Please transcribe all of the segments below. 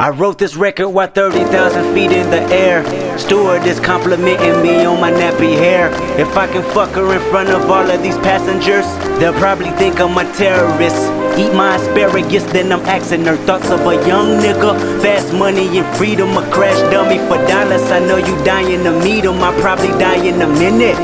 I wrote this record while 30,000 feet in the air. Steward is complimenting me on my nappy hair. If I can fuck her in front of all of these passengers, they'll probably think I'm a terrorist. Eat my asparagus, then I'm asking her thoughts of a young nigga. Fast money and freedom, a crash dummy for dollars. I know you dying to meet him, I probably die in a minute.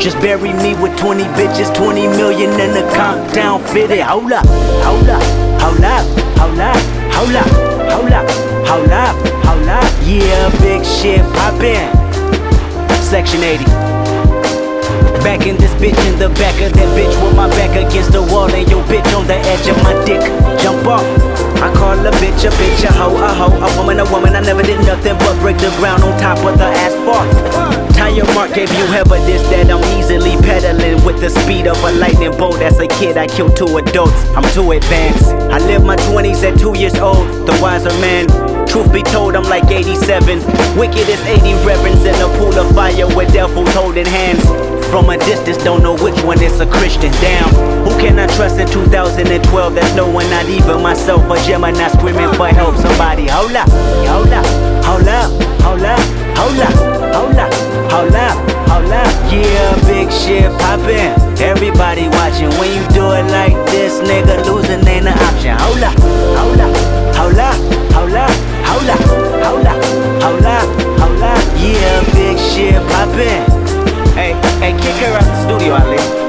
Just bury me with 20 bitches, 20 million in the comp down fitted. Hold up, hold up, hold up, hold up, hold up, hold up, hold up, hold up. Yeah, big shit poppin'. Section 80. Back in this bitch in the back of that bitch with my back against the wall and your bitch on the edge of my dick. Jump off. I call a bitch a bitch, a hoe, a hoe, a woman, a woman. I never did nothing but break the ground on top of the asphalt. Tire mark gave you evidence that I'm easily pedaling with the speed of a lightning bolt. As a kid, I killed two adults. I'm too advanced. I lived my 20s at two years old, the wiser man. Truth be told, I'm like 87. Wicked as 80 reverends in a pool of fire with devils holding hands. From a distance, don't know which one is a Christian. Damn, who can I trust in 2012? There's no one, not even myself. A Gemini screaming for help. Somebody, hold up, hold up, hold up, hold up, hold up, hold up, hold up, hold up. Yeah, big shit poppin'. Everybody watching. When you do it like this, nigga, losing ain't an option. Hold up, hold up, hold up, hold up, hold up, hold up, hold up, hold up. Yeah, big shit poppin'. Hey, hey, kick her out the studio,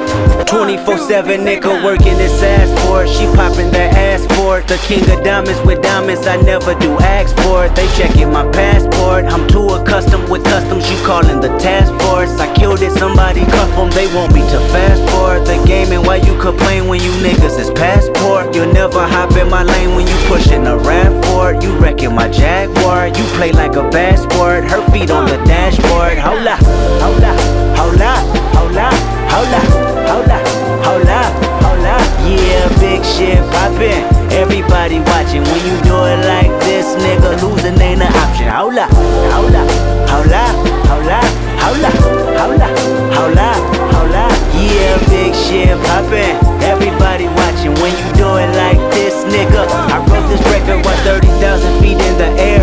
Ali. 24-7 nigga working his ass for it. She popping that ass for it. The king of diamonds with diamonds, I never do ask for it. They checking my passport. I'm too accustomed with customs, you calling the task force. I killed it, somebody cuff them, they want me to fast forward the game. And why you complain when you niggas is passport? You'll never hop in my lane when you pushing a rap for it. You wrecking my Jaguar. You play like a bad sport. Her feet on the dashboard. Hold up, hold up, hold up, hold up, hold up, hold up. Yeah, big shit poppin'. Everybody watching when you do it like this, nigga. Losing ain't an option. Hold up, hold up, hold up, hold up, hold up, hold up, hold up, hold up. Yeah, big shit poppin'. Everybody watching when you do it like this, nigga. I wrote this record while 30,000 feet in the air.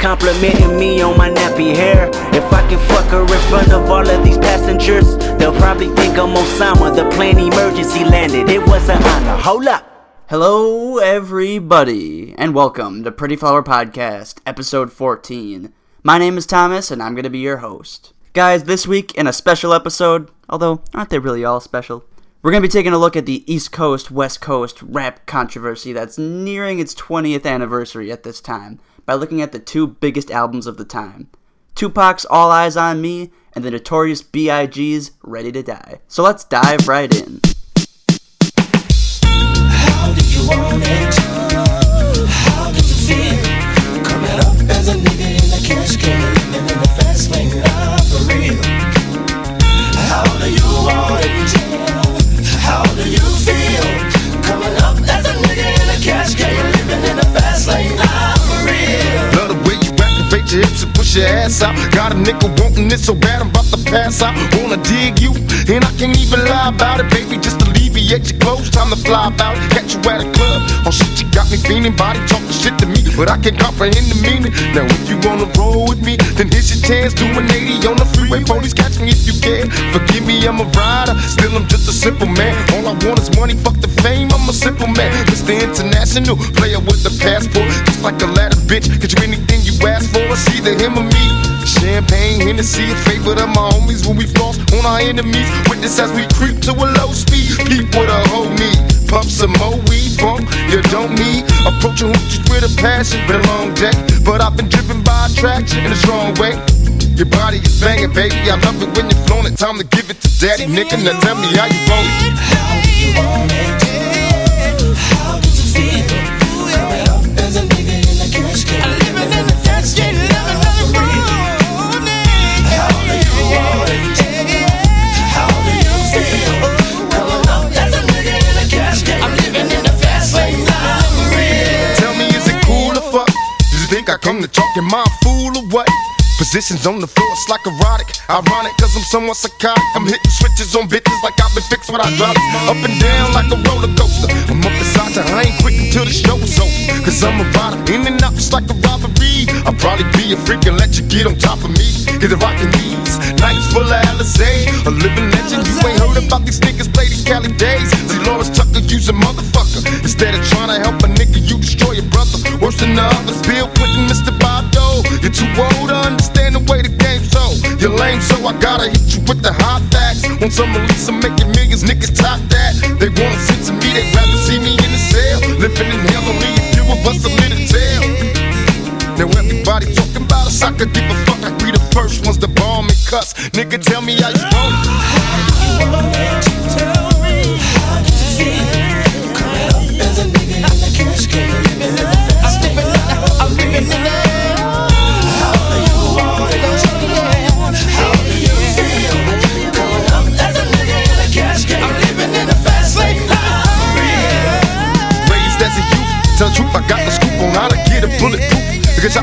Complimenting me on my nappy hair. If I can fuck her in front of all of these passengers, they'll probably think I'm Osama. The plane emergency landed. It was an honor. Hold up. Hello, everybody, and welcome to Pretty Flower Podcast, episode 14. My name is Thomas, and I'm going to be your host. Guys, this week in a special episode, although aren't they really all special? We're going to be taking a look at the East Coast West Coast rap controversy that's nearing its 20th anniversary at this time by looking at the two biggest albums of the time Tupac's All Eyez on Me and the notorious B.I.G.'s Ready to Die. So let's dive right in. How did you want it? Push your ass out. Got a nigga wanting it so bad I'm about to pass out. Wanna dig you, and I can't even lie about it, baby. Just alleviate your clothes, time to fly it. Catch you at a club, oh shit, you got me feeling. Body talking shit to me, but I can't comprehend the meaning. Now if you wanna roll with me, then here's your chance. Do an 80 on the freeway, police catch me if you can. Forgive me, I'm a rider, still I'm just a simple man. All I want is money, fuck the fame. I'm a simple man, Mr. International player with the passport, just like a ladder, bitch. Get you anything you ask for, it's either him or me. Champagne, Hennessy, favorite of my homies when we floss on our enemies. Witness as we creep to a low speed. With a whole need. Pump some more weed, bump, you don't need. Approaching hoochies with a passion, been a long day. But I've been driven by attraction in a strong way. Your body is banging, baby. I love it when you're flown it. Time to give it to daddy, nigga. Now tell me how you want it. How do you want it? How did you feel? Come to talk in my fool or what? Positions on the floor, it's like erotic. Ironic, cause I'm somewhat psychotic. I'm hitting switches on bitches like I've been fixed with hydraulics. Up and down like a roller coaster. I'm up beside you, I ain't quick until the show's over. Cause I'm a rider, in and out just like a robbery. I'll probably be a freak and let you get on top of me. Get the rockin' knees, nights full of Alizé. A living legend, you ain't heard about these niggas play these Cali days. See, Delores Tucker, use a motherfucker. Instead of trying to help a nigga, you destroy your brother. Worse than the others, Bill Clinton, Mr. Bob. You're too old to understand the way the game's so. You're lame, so I gotta hit you with the hot facts. Want some release, I'm making millions, niggas top that. They wanna sit to me, they'd rather see me in the cell. Living in hell, only a few of us a little tell. Now everybody talking about us, I could give a fuck. I be the first ones to bomb and cuss. Nigga, tell me how you want it.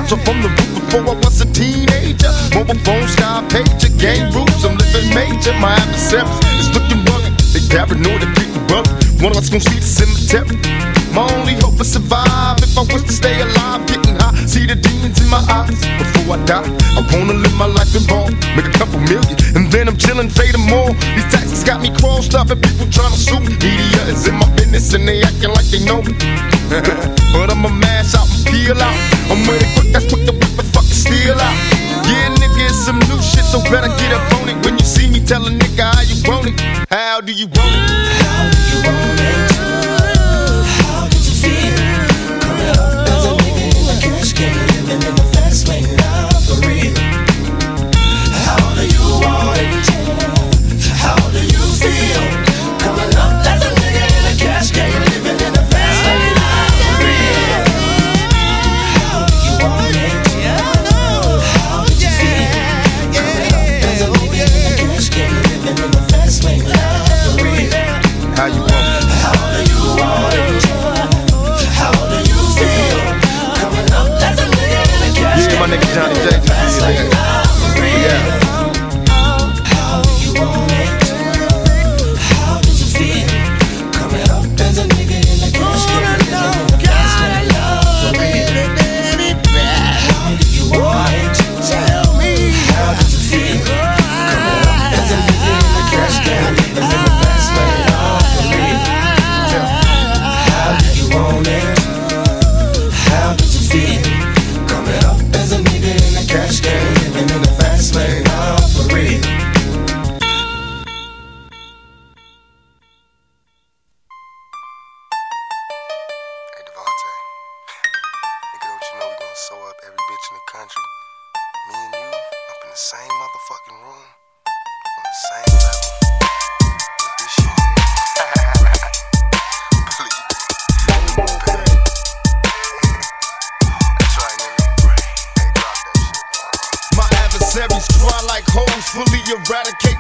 Shots from the roof before I was a teenager. Mobile phone, sky pager, gang rules. I'm living major. My adversaries is looking rugged. They paranoid and people rugged. One of us gon' see the cemetery. My only hope is survive. If I was to stay alive, getting high, see the demons in my eyes. Before I die, I wanna live my life in ball, make a couple million, and then I'm chillin', fade all. These taxes got me crossed up, and people tryna sue me. Media is in my business, and they acting like they know me. but I'ma mash out and out. I'm with it quick, that's quick to whip and fucking steal out. Yeah, nigga, it's some new shit, so better get up on it. When you see me, tell a nigga how you want it. How do you want it? How do you want it? In the country? Me and you up in the same motherfucking room, on the same level, with this shit. Adversaries cry like hoes, fully eradicate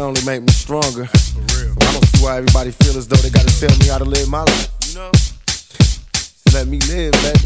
only make me stronger. I don't see why everybody feel as though they gotta tell me how to live my life. You know? Let me live, baby.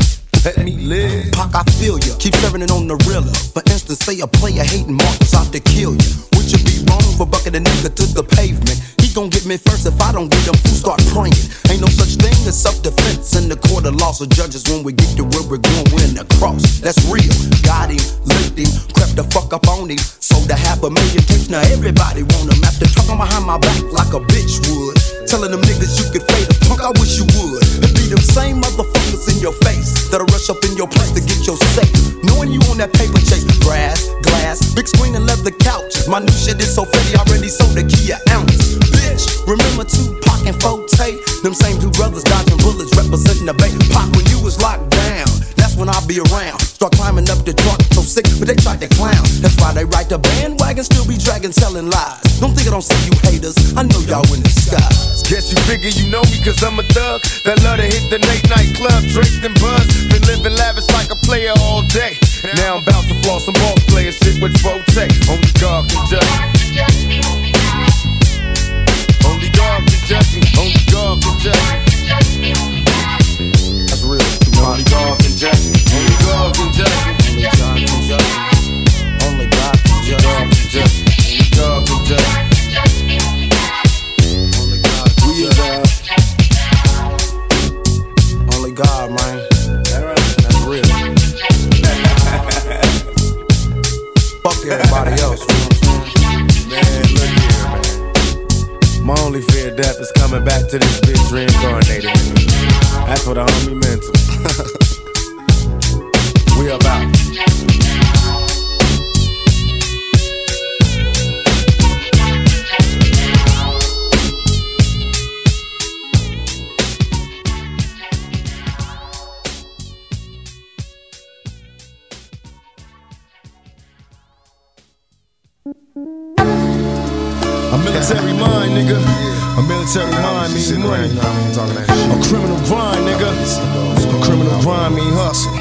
Let me live. Pac, I feel ya. Keep serving it on the realer. For instance, say a player hating Marcus out to kill ya. Would you be wrong for bucking a nigga to the pavement? Gon' get me first if I don't get them. Fool start praying. Ain't no such thing as self-defense in the court of law. So judges, when we get to where we're going, we're in the cross. That's real. Got him, licked him, crept the fuck up on him. Sold a half a million tapes. Now everybody want him. After talking behind my back like a bitch would. Telling them niggas you could fade us. Punk, I wish you would. It be them same motherfuckers in your face that'll rush up in your place to get your safe. Knowing you on that paper chase, grass, glass, big screen and leather couch. My new shit is so fatty, already sold a key an ounce. Bitch, remember Tupac and 4-Tay? Them same two brothers dodging bullets, representing the bay. Pac when you was locked down. That's when I'll be around. Start climbing up the truck, so sick, but they tried to clown. That's why they ride the bandwagon, still be dragging, selling lies. Don't think I don't see you haters. I know y'all in disguise. Guess you figure you know me cause I'm a thug That love to hit the late night club, drink and buzz Been living lavish like a player all day Now I'm about to floss some ball player shit with 4-Tay Only God can judge judge me Only God can judge me That's real. Only God can judge me Only God can judge me Only God can judge me. Only God can judge God me. can judge me Only God can judge me Only God can We judge is me. Only God, man. That's real. Fuck everybody else. You know what I'm saying? Man, look here, man. My only death is coming back to this bitch reincarnated. That's what the homie mental. we money. A criminal grind, nigga. A criminal grind mean hustle.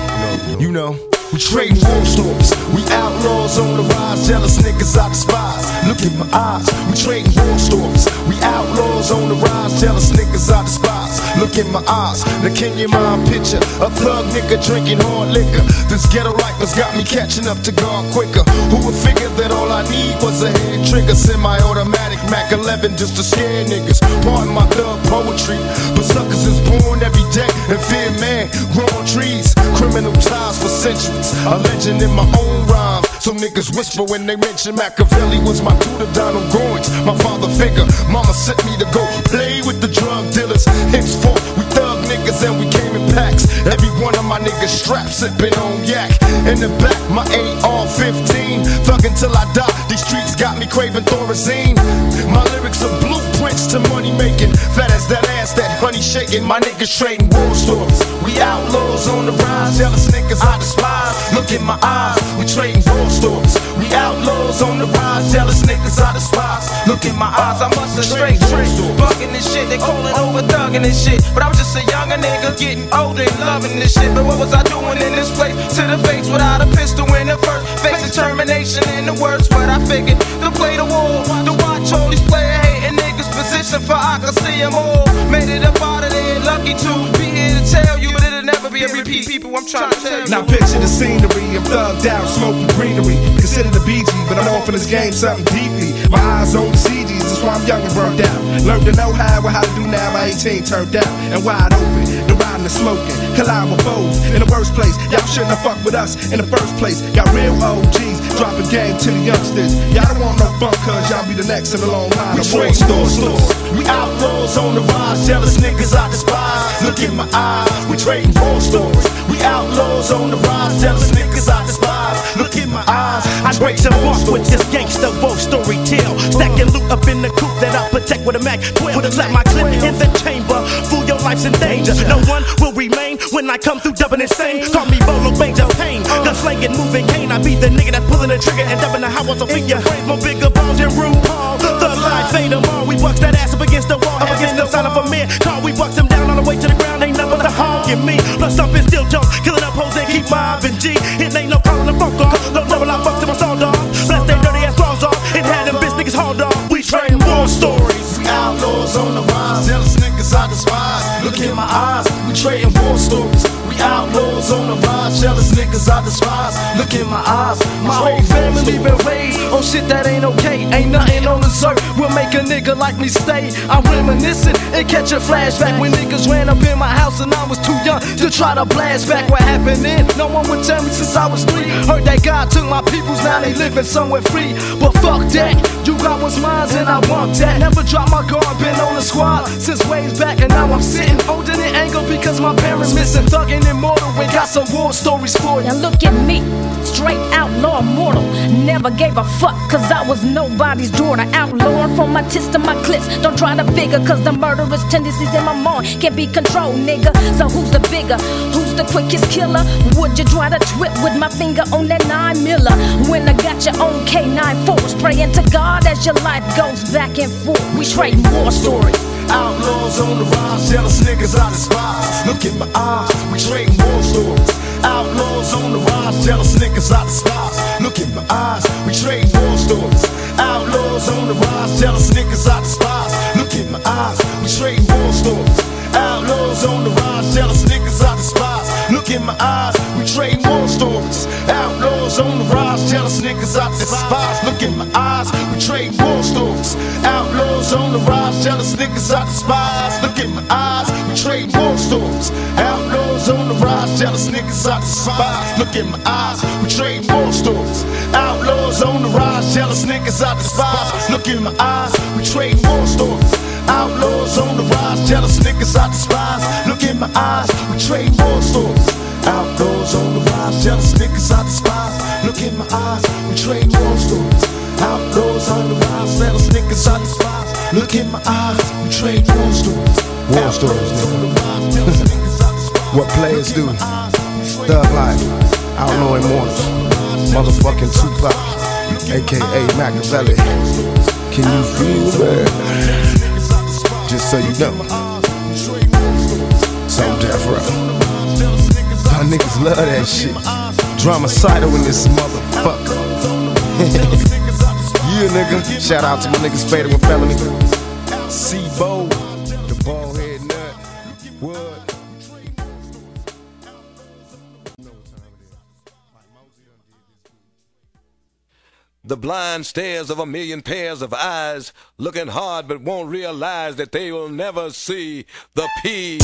You know. We trading war stories. We outlaws on the rise. Jealous niggas I despise. Look in my eyes. We trading war stories. We outlaws on the rise. Jealous niggas I despise. Look in my eyes. The Kenyan mind picture. A thug nigga drinking hard liquor. This ghetto life has got me catching up to God quicker. Who would figure that all I need was a head trigger? Semi-automatic Mac 11 just to scare niggas. Pardon my thug poetry. But suckers is born every day and fear man. Growing trees. Criminal ties for centuries. A legend in my own rhyme. So niggas whisper when they mention Machiavelli was my tutor, Donald Goines, my father figure. Mama sent me to go play with the drug dealers. Henceforth, we thug niggas and we came in packs. Every one of my niggas strapped, sipping on yak. In the back, my AR-15, thuggin' till I die. These streets got me craving Thorazine. My lyrics are blueprints to money making. Fat as that ass, that honey shaking. My niggas trading war stories. We outlaws on the rise, jealous niggas I despise. Look in my eyes, we trading war stories. We outlaws on the rise, jealous niggas I despise. Look in my eyes, I must have straight trick. Bugging this shit, they calling over thugging this shit. But I was just a younger nigga getting older and loving this shit. But what was I doing in this place? To the face without a pistol in the first. Face determination in the words, but I figured to play the war, to watch these player hating niggas position for I can see them all. Made it up out of there, lucky to be here to tell you, but it'll never be a repeat. People, I'm trying to tell you. Now picture the scenery, I'm thugged out, smoking greenery. Consider the BG, but I'm off in this game something deeply. My eyes on the CGs, that's why I'm young and burnt out. Learned to know how and how to do now, my 18 turned out. And wide open, the riding and smoking, collide with foes. In the worst place, y'all shouldn't have fucked with us in the first place. Got real OGs, dropping game to the youngsters. Y'all don't want no fun, cause y'all be the next in the long line. We trade war store stores. We outlaws on the rise, jealous niggas I despise. Look in my eyes, we trading war stories. We outlaws on the rise, jealous niggas I despise. Look in my eyes, I break some off with this gangster wolf story tale. Stacking loot up in the coop that I protect with a Mac 12. Slap my clip in the chamber. Fool, your life's in danger. No one will remain when I come through dubbing insane. Call me Bolo Major Pain. Gun slanging, moving cane. I be the nigga that's pulling the trigger and dubbing the house on figure. More bigger balls than RuPaul. The life fade them all. We bucks that ass up against the wall. Up against the sign of a man. Call we bucks him down on the way to the ground. Ain't nothing but the hog in me. Plus something still dope. Killing up hoes and keep mobbing G. It ain't no we war stories. We outlaws on the rise, jealous niggas I despise. Look in my eyes, My whole family been raised on shit that ain't okay. Ain't nothing on this earth will make a nigga like me stay. I'm reminiscing and catch a flashback when niggas ran up in my house and I was too young to try to blast back what happened then. No one would tell me since I was three. Heard that God took my peoples, now they living somewhere free. But fuck that, you got what's mine and I want that. Never drop my guard, been on the squad since ways back and now I'm sitting holding it angle because my parents missing. Thugging immortal, we got some war stories for you. Now look at me, straight outlaw mortal. Never gave a fuck, cause I was nobody's daughter. Outlawing from my tits to my clips. Don't try to figure, cause the murderous tendencies in my mind can't be controlled, nigga. So who's the bigger? Who's the quickest killer? Would you try to trip with my finger on that 9 miller? When I got your own K9 force, praying to God as your life goes back and forth. We trade war stories. Outlaws on the rise, jealous niggas I despise. Look in my eyes, we trading war stories. Outlaws on the rise, jealous niggas I despise. Look in my eyes, we trading war stories. Outlaws on the rise, jealous niggas I despise. Look in my eyes, we trading war stories. Outlaws on the rise, jealous niggas I despise. In my eyes, we trade war stories. Outlaws on the rise, jealous niggas I despise. Look in my eyes, we trade war stories. Outlaws on the rise, jealous niggas I despise. Look in my eyes, we trade war stories. Outlaws on the rise, jealous niggas I despise. Look in my eyes, we trading war stories. Outlaws on the rise, jealous niggas I despise. Look in my eyes, we trade war stories. Outlaws on the rise, jealous niggas I despise. Look in my eyes, we trading war stories. Outlaws on the rise, jealous niggas I despise. Look in my eyes, we trading war stories. Outlaws on the rise, jealous niggas I despise. Look in my eyes, we trade war stories. War stories, nigga. What players do. Thug life. Outlaw immortals. Motherfucking Tupac. AKA Machiavelli. Can you feel that? So you know. So death row. My niggas love that shit. Drama Dramacydal in this motherfucker. yeah, nigga. Shout out to my niggas Fatal with Felony. C-Bo, blind stares of a million pairs of eyes, looking hard but won't realize that they will never see the P.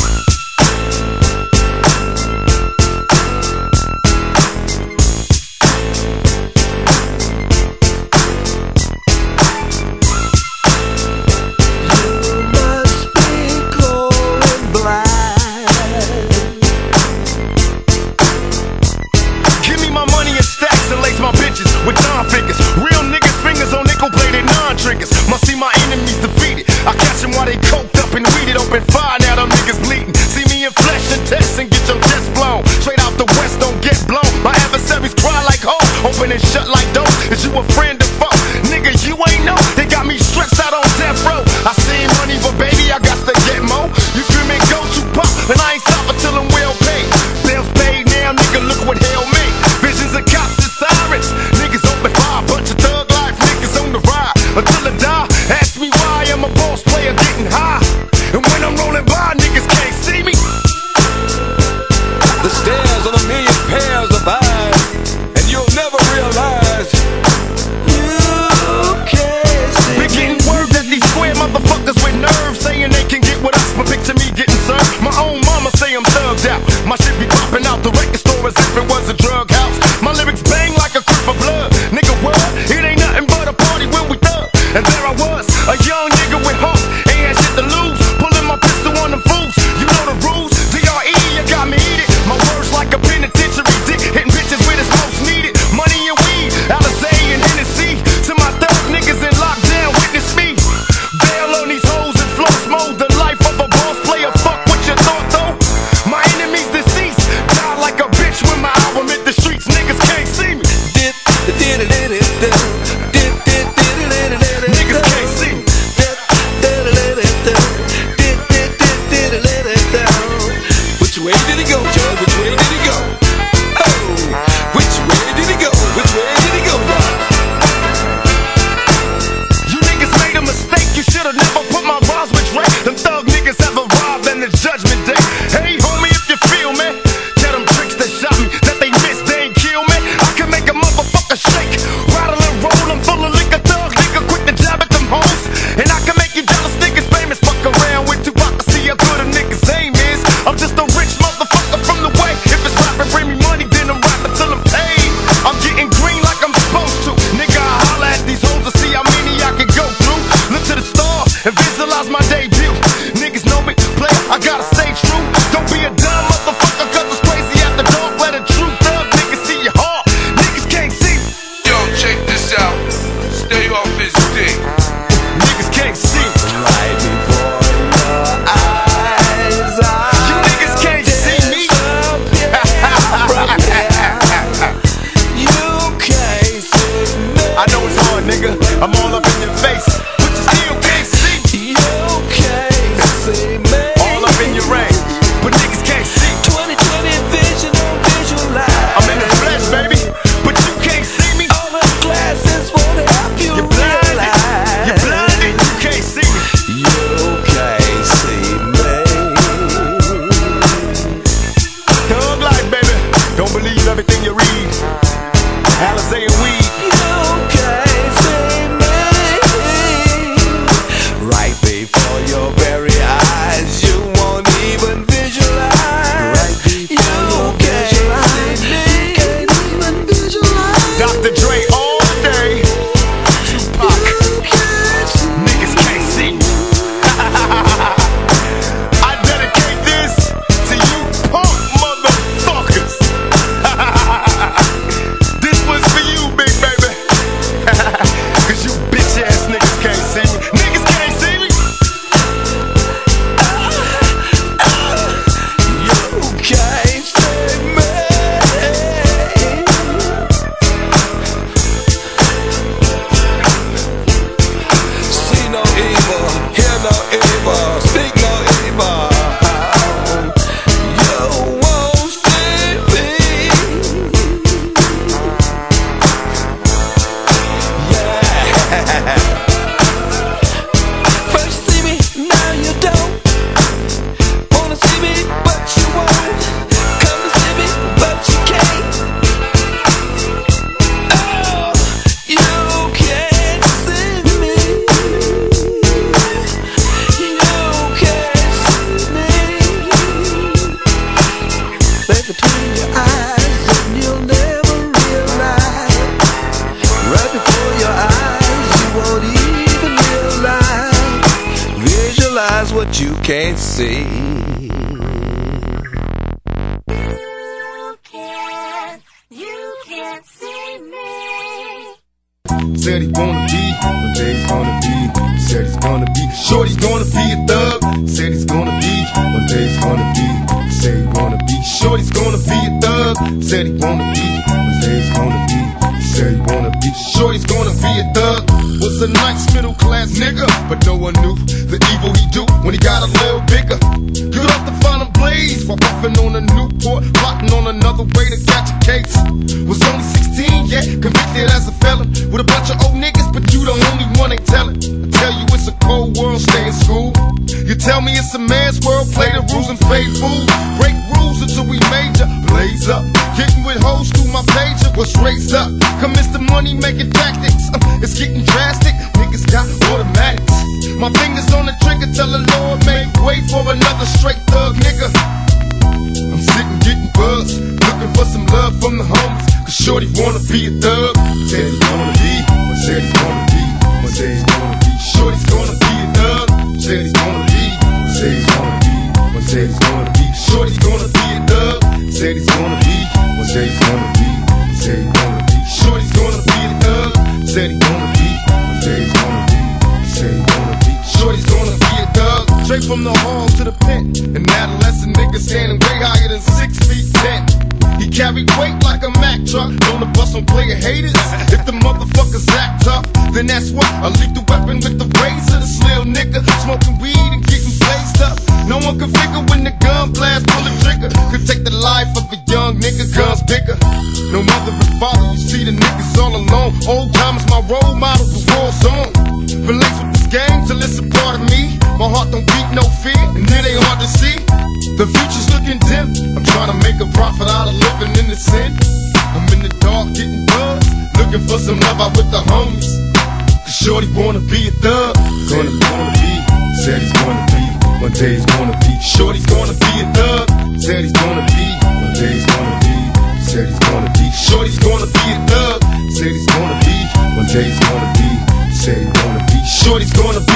said he's gonna be, one day he's gonna be, said he's gonna be. Shorty's gonna be a thug, said he's gonna be, one day he's gonna be, said he's gonna be. Shorty's gonna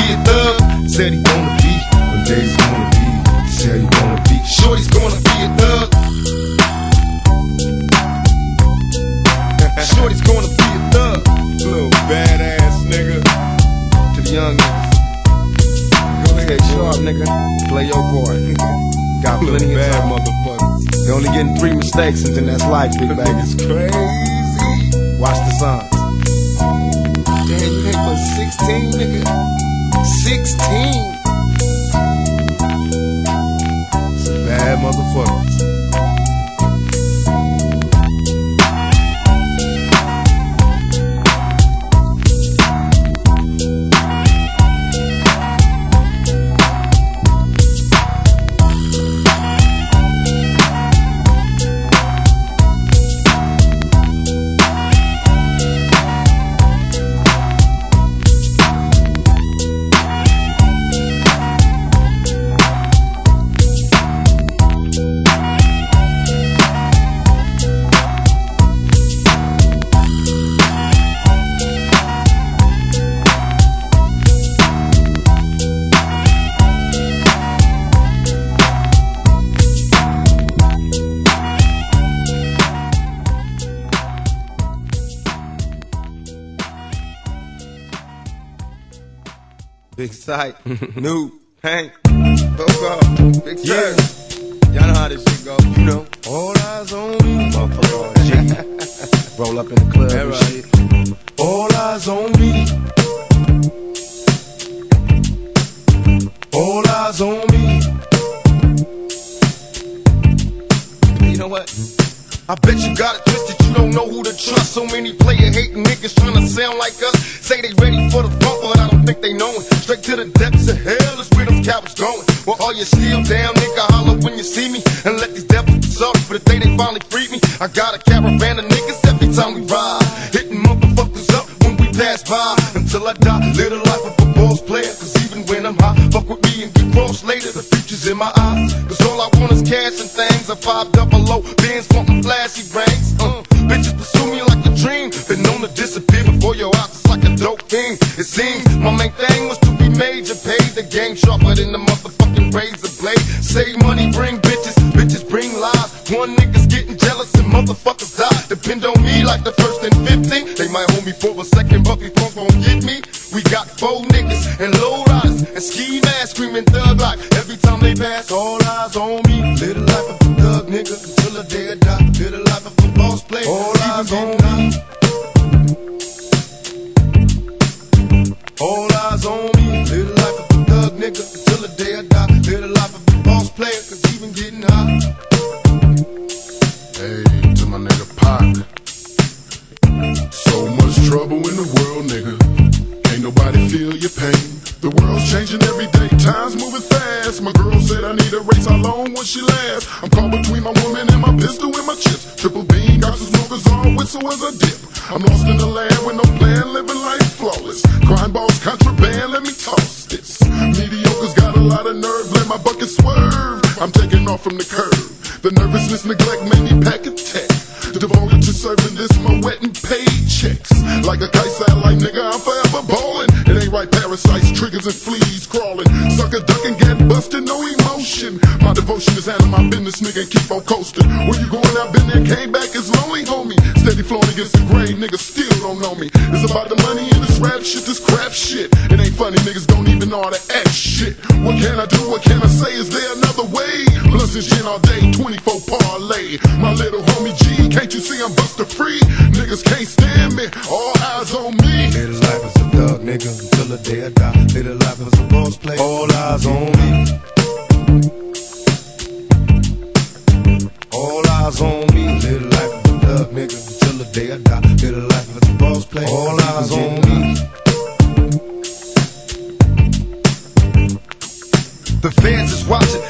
mistakes, and then that's life, big baby. It's crazy. Watch the sun. Damn, you ain't for 16, nigga. 16. Some bad motherfuckers. tight. New Hank. Hook up. Big yeah. flame sharper than the motherfucking razor blade. Save money, bring bitches, bitches bring lies. One nigga's getting jealous and motherfuckers die. Depend on me like the first and 15. They might hold me for a second, but before gon' get me, we got four niggas and low riders and ski masks screaming thug like every time they pass. All eyes on me. Live the life of a thug nigga until the day I die. Live the life of a boss player. All eyes on me. All eyes on me. Little nigga until the day I die. Live the life of a boss player, cause even getting high. Hey, to my nigga Pac. So much trouble in the world, nigga. Ain't nobody feel your pain. The world's changing every day, time's moving a race, how long will she last? I'm caught between my woman and my pistol and my chips. Triple beam, got some smokers on, whistle as a dip. I'm lost in the land with no plan, living life flawless. Crime balls, contraband, let me toss this. Mediocre's got a lot of nerve, let my bucket swerve. I'm taking off from the curb. The nervousness, neglect made me pack a tech. Devoted to serving this, my wet and paid checks. Like a kite satellite, nigga, I'm forever ballin'. It ain't right, parasites, triggers, and fleas crawling. Sucker ducking, get busted, no emotion. My devotion is handling my business, nigga, keep on coasting. Where you going? I've been there, came back, it's lonely, homie. Steady flowing against the grain, niggas still don't know me. It's about the money and this rap shit, this crap shit. It ain't funny, niggas don't even know how to act shit. What can I do? What can I say? Is there another way? Blunts and gin all day, 24 parlay. My little homie G, can't you see I'm buster free? Niggas can't stand me, all eyes on me. Live the life as a thug nigga until the day I die. Live the life as a boss player. All eyes on me. All eyes on me. Live the life of a thug nigga until the day I die. Live the life as a boss player. All eyes on me. The fans is watching,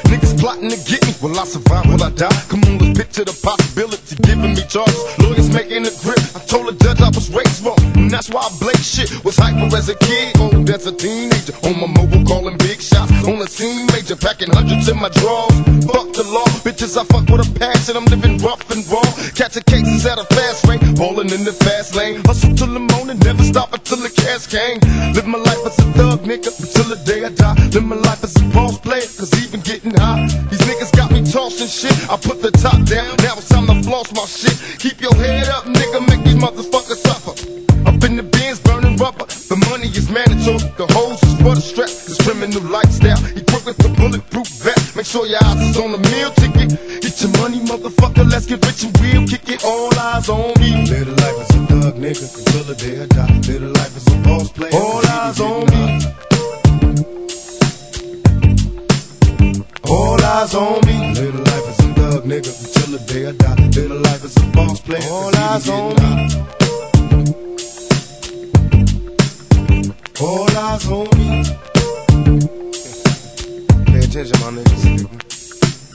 plotting to get me. Will I survive? Will I die? Come on, let's picture the possibility. Giving me charges, lawyers making a grip. I told the judge I was raised wrong, and that's why I blame shit. Was hyper as a kid, old as a teenager. On my mobile, calling big shots. On the scene, major, packing hundreds in my drawers. Fuck the law, bitches, I fuck with a passion. I'm living rough and raw. Catching cases at a fast rate, balling in the fast lane. Hustle till the morning, never stop until the cash came. Live my life as a thug, nigga, until the day I die. Live my life as a boss player, cause even getting high. These niggas got me tossing shit. I put the top down, now it's time to floss my shit. Keep your head up, nigga, make these motherfuckers suffer. Up in the bins, burning rubber. The money is mandatory, the hoes is for the strap. This criminal lifestyle, equipped with the bulletproof vest. Make sure your eyes is on the meal ticket. Get your money, motherfucker, let's get rich and real. Kick it, all eyes on me. Live the life as a thug, nigga, until the day I die. Live the life as a boss player. All eyes on me. All eyes on me. Live the life as a thug, nigga, until the day I die. Live the life as a boss player. All eyes on me. All eyes on me. Pay attention, my niggas.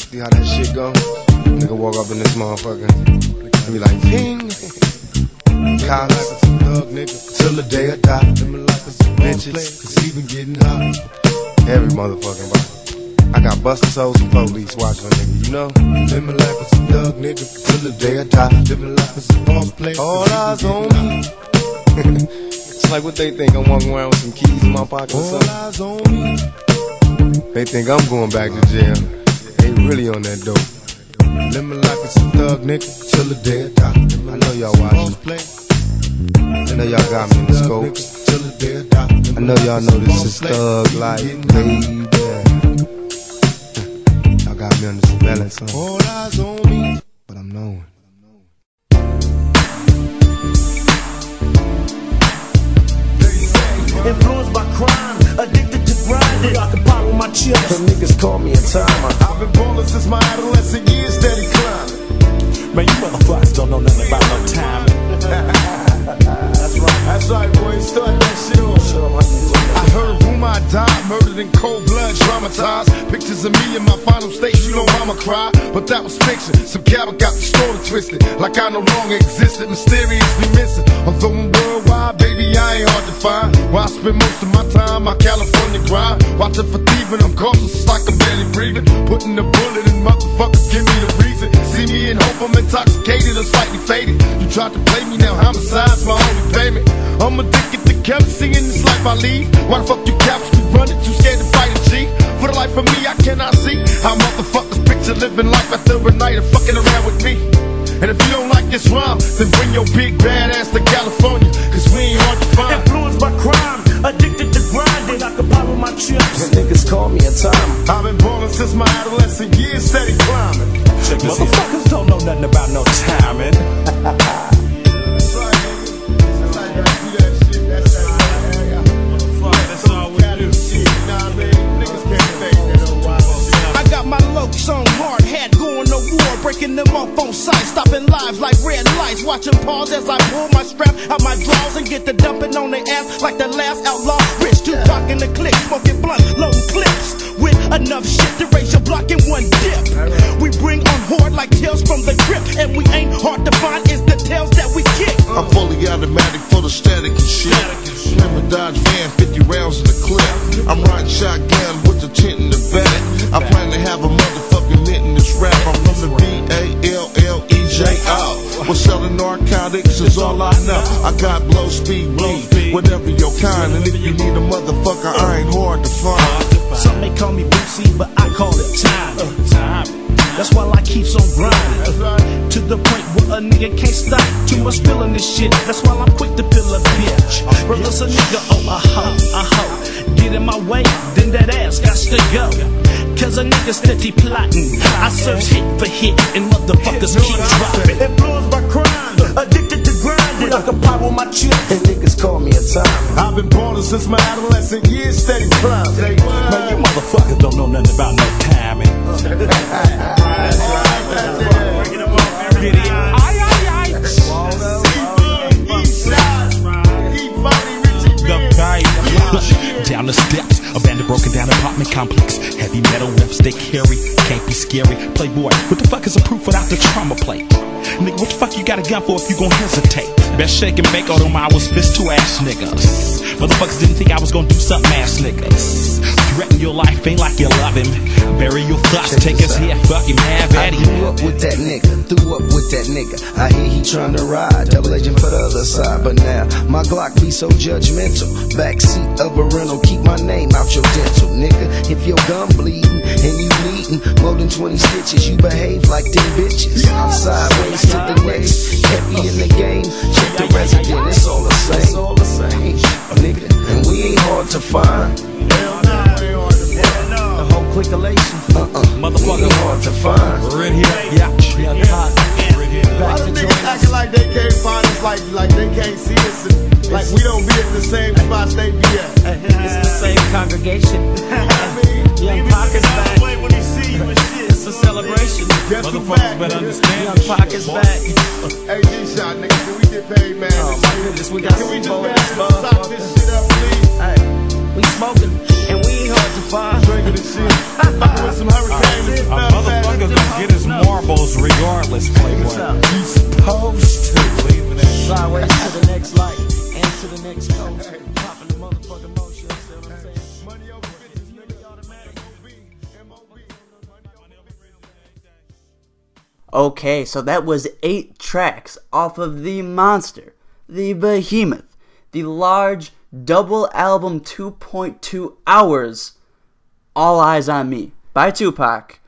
See how that shit go? Nigga walk up in this motherfucker and be like, ping. Cops, Thug nigga, till the day I die. live my life as a boss Bitches. cause even getting hot. Every motherfucking body. I got busted souls and police watching a nigga, you know? Live my life as a thug nigga, till the day I die. Live my life as a boss player, All eyes on me. it's like what they think I'm walking around with some keys in my pocket or All eyes on me. They think I'm going back to jail. They really on that dope. Live my life as a thug nigga, till the day I die. I know y'all watching. I know y'all got me in the scope. I die. Live I my know y'all know this is thug life, baby. Y'all got me under surveillance, huh? All eyes on me. But I'm knowing. Influenced by crime, addicted to grinding. I can follow my chips. Them niggas call me a timer. I've been ballin' since my adolescent years, steady climbing. Man, you motherfuckers don't know nothing about no timing. That's right. That's right, boy. Start that shit off. I heard a rumor I died, murdered in cold blood, traumatized. Pictures of me in my final state, you know I'ma cry. But that was fiction. Some coward got the story twisted. Like I no longer existed, mysteriously missing. Although I'm worldwide, baby, I ain't hard to find. Where I spend most of my time, my California grind. Watching for thieving, I'm cautious, it's like I'm barely breathing. Putting the bullet in motherfuckers, give me the reason. See me in hope, I'm intoxicated or slightly faded. You tried to play me now, homicide's my only payment. I'm addicted to Kelsey in this life I lead. Why the fuck you caps be running? Too scared to fight a G. For the life of me, I cannot see how motherfuckers picture living life after a night of fucking around with me. And if you don't like this rhyme, then bring your big bad ass to California, cause we ain't hard to find. Influenced by crime, addicted to grinding, I can pop with my chips. And niggas call me a time. I've been ballin' since my adolescent years, steady climbing. Check Motherfuckers don't know nothing about no timing. pause as I carry, can't be scary. Playboy, what the fuck is a proof without the trauma plate? Nigga, what the fuck you got a gun for if you gon' hesitate? Best shake and bake, although I was fist to ass niggas. Motherfuckers didn't think I was gonna do something ass niggas. Threaten your life, ain't like you love him. Bury your thoughts, take his here, fuck him, have I at him. grew up with that nigga, threw up with that nigga. I hear he tryna ride, double agent for the other side. But now my Glock be so judgmental. Backseat of a rental, keep my name out your dental, nigga. If your gun bleeding and you bleeding more than 20 stitches, you behave like them bitches. I'm sideways to the next, heavy in the game. Check the resident, it's all the same. It's all the same, nigga. And we ain't hard to find. Whole clickation. Uh-uh. Motherfucker. We hard to find. Right here, yeah. Why the niggas acting like they can't find us, like like they can't see us, and like we don't be at the same spots they be at? It's the same congregation. Young Pocket's back. When he see you shit. It's a celebration. Guess who back? nigga? Young Pocket's back. Hey, G-Shot, nigga, can we get paid, man? Oh my goodness, we got Can we just Sebo in man, this stop this shit up, please? Hey, we smoking we ain't hard to find. Drinking and shit. Fucking with some hurricanes A motherfucker gonna get his marbles regardless, Playboy. You supposed to. Sideways to the next light and to the next coast. Popping the motherfucking motion. See what I'm saying? Money over bitches, nigga. M.O.B. M.O.B. Okay, so that was eight tracks off of the monster, the behemoth, the large double album 2.2 hours, All Eyez on Me by Tupac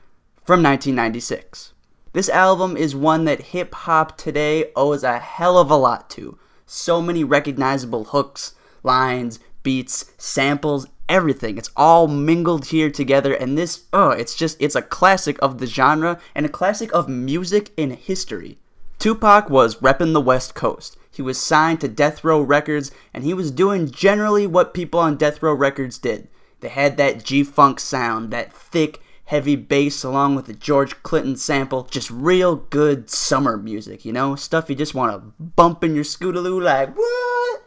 from 1996. This album is one that hip hop today owes a hell of a lot to. So many recognizable hooks, lines, beats, samples, everything. It's all mingled here together, and this, oh, it's just, it's a classic of the genre and a classic of music in history. Tupac was repping the West Coast. He was signed to Death Row Records, and he was doing generally what people on Death Row Records did. They had that G Funk sound, that thick, heavy bass along with the George Clinton sample. Just real good summer music, you know? Stuff you just want to bump in your scootaloo like, what?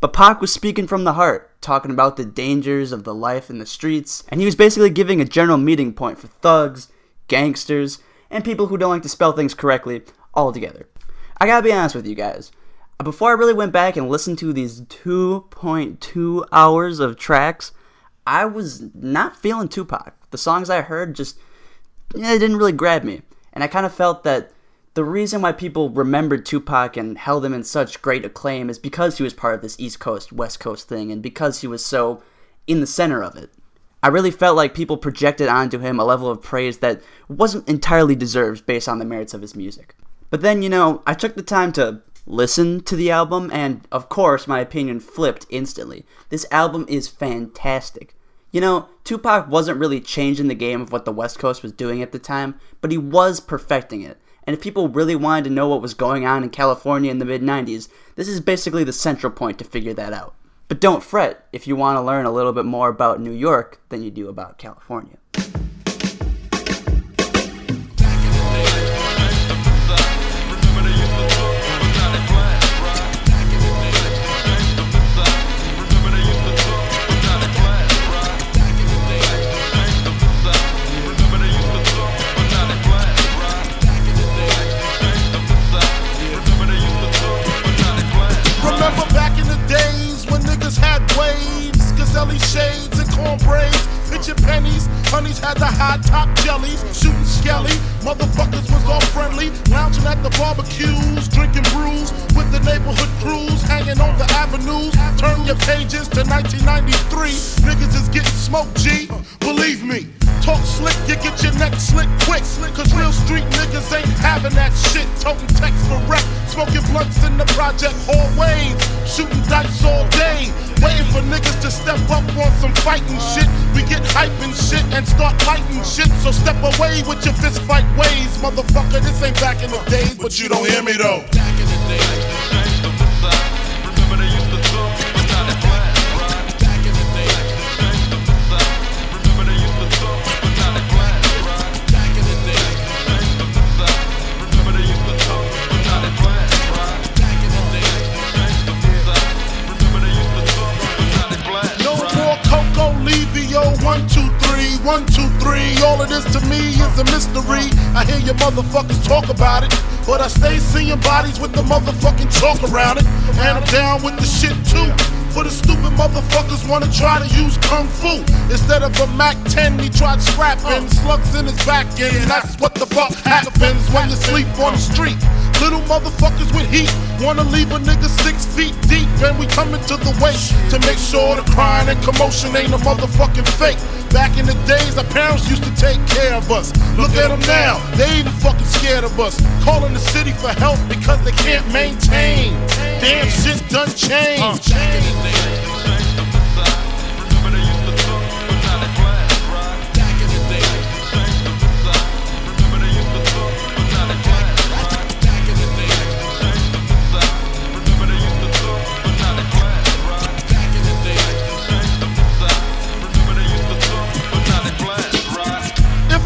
But Pac was speaking from the heart, talking about the dangers of the life in the streets, and he was basically giving a general meeting point for thugs, gangsters, and people who don't like to spell things correctly all together. I gotta be honest with you guys. Before I really went back and listened to these 2.2 hours of tracks, I was not feeling Tupac. The songs I heard just yeah, didn't really grab me. And I kind of felt that the reason why people remembered Tupac and held him in such great acclaim is because he was part of this East Coast, West Coast thing, and because he was so in the center of it. I really felt like people projected onto him a level of praise that wasn't entirely deserved based on the merits of his music. But then, you know, I took the time to listen to the album, and of course, my opinion flipped instantly. This album is fantastic. You know, Tupac wasn't really changing the game of what the West Coast was doing at the time, but he was perfecting it. And if people really wanted to know what was going on in California in the mid 90s, this is basically the central point to figure that out. But don't fret if you want to learn a little bit more about New York than you do about California. High top jellies, shooting skelly, motherfuckers was all friendly, lounging at the barbecues, drinking brews with the neighborhood crews, hanging on the avenues. Turn your pages to 1993, niggas is getting smoked, G. Believe me. Talk slick, you get your neck slick quick. Slick, cause real street niggas ain't having that shit. Toting text for rep, smoking blunts in the project hallways. Shooting dice all day. Waiting for niggas to step up on some fighting shit. We get hype and shit and start lighting shit. So step away with your fist fight ways. Motherfucker, this ain't back in the days, but you don't hear me though. No one, two, three. All of this to me is a mystery. I hear your motherfuckers talk about it, but I stay seeing bodies with the motherfucking chalk around it. And I'm down with the shit too. For the stupid motherfuckers wanna try to use kung fu instead of a Mac 10. He tried scrapping slugs in his back and That's what the fuck happens when you sleep on the street. Little motherfuckers with heat wanna leave a nigga six feet deep, and we coming to the waist to make sure the crying and commotion ain't a motherfucking fake. Back in the days, our parents used to take care of us. Look at them now, they even fucking scared of us. Calling the city for help because they can't maintain. Damn shit done changed. Uh,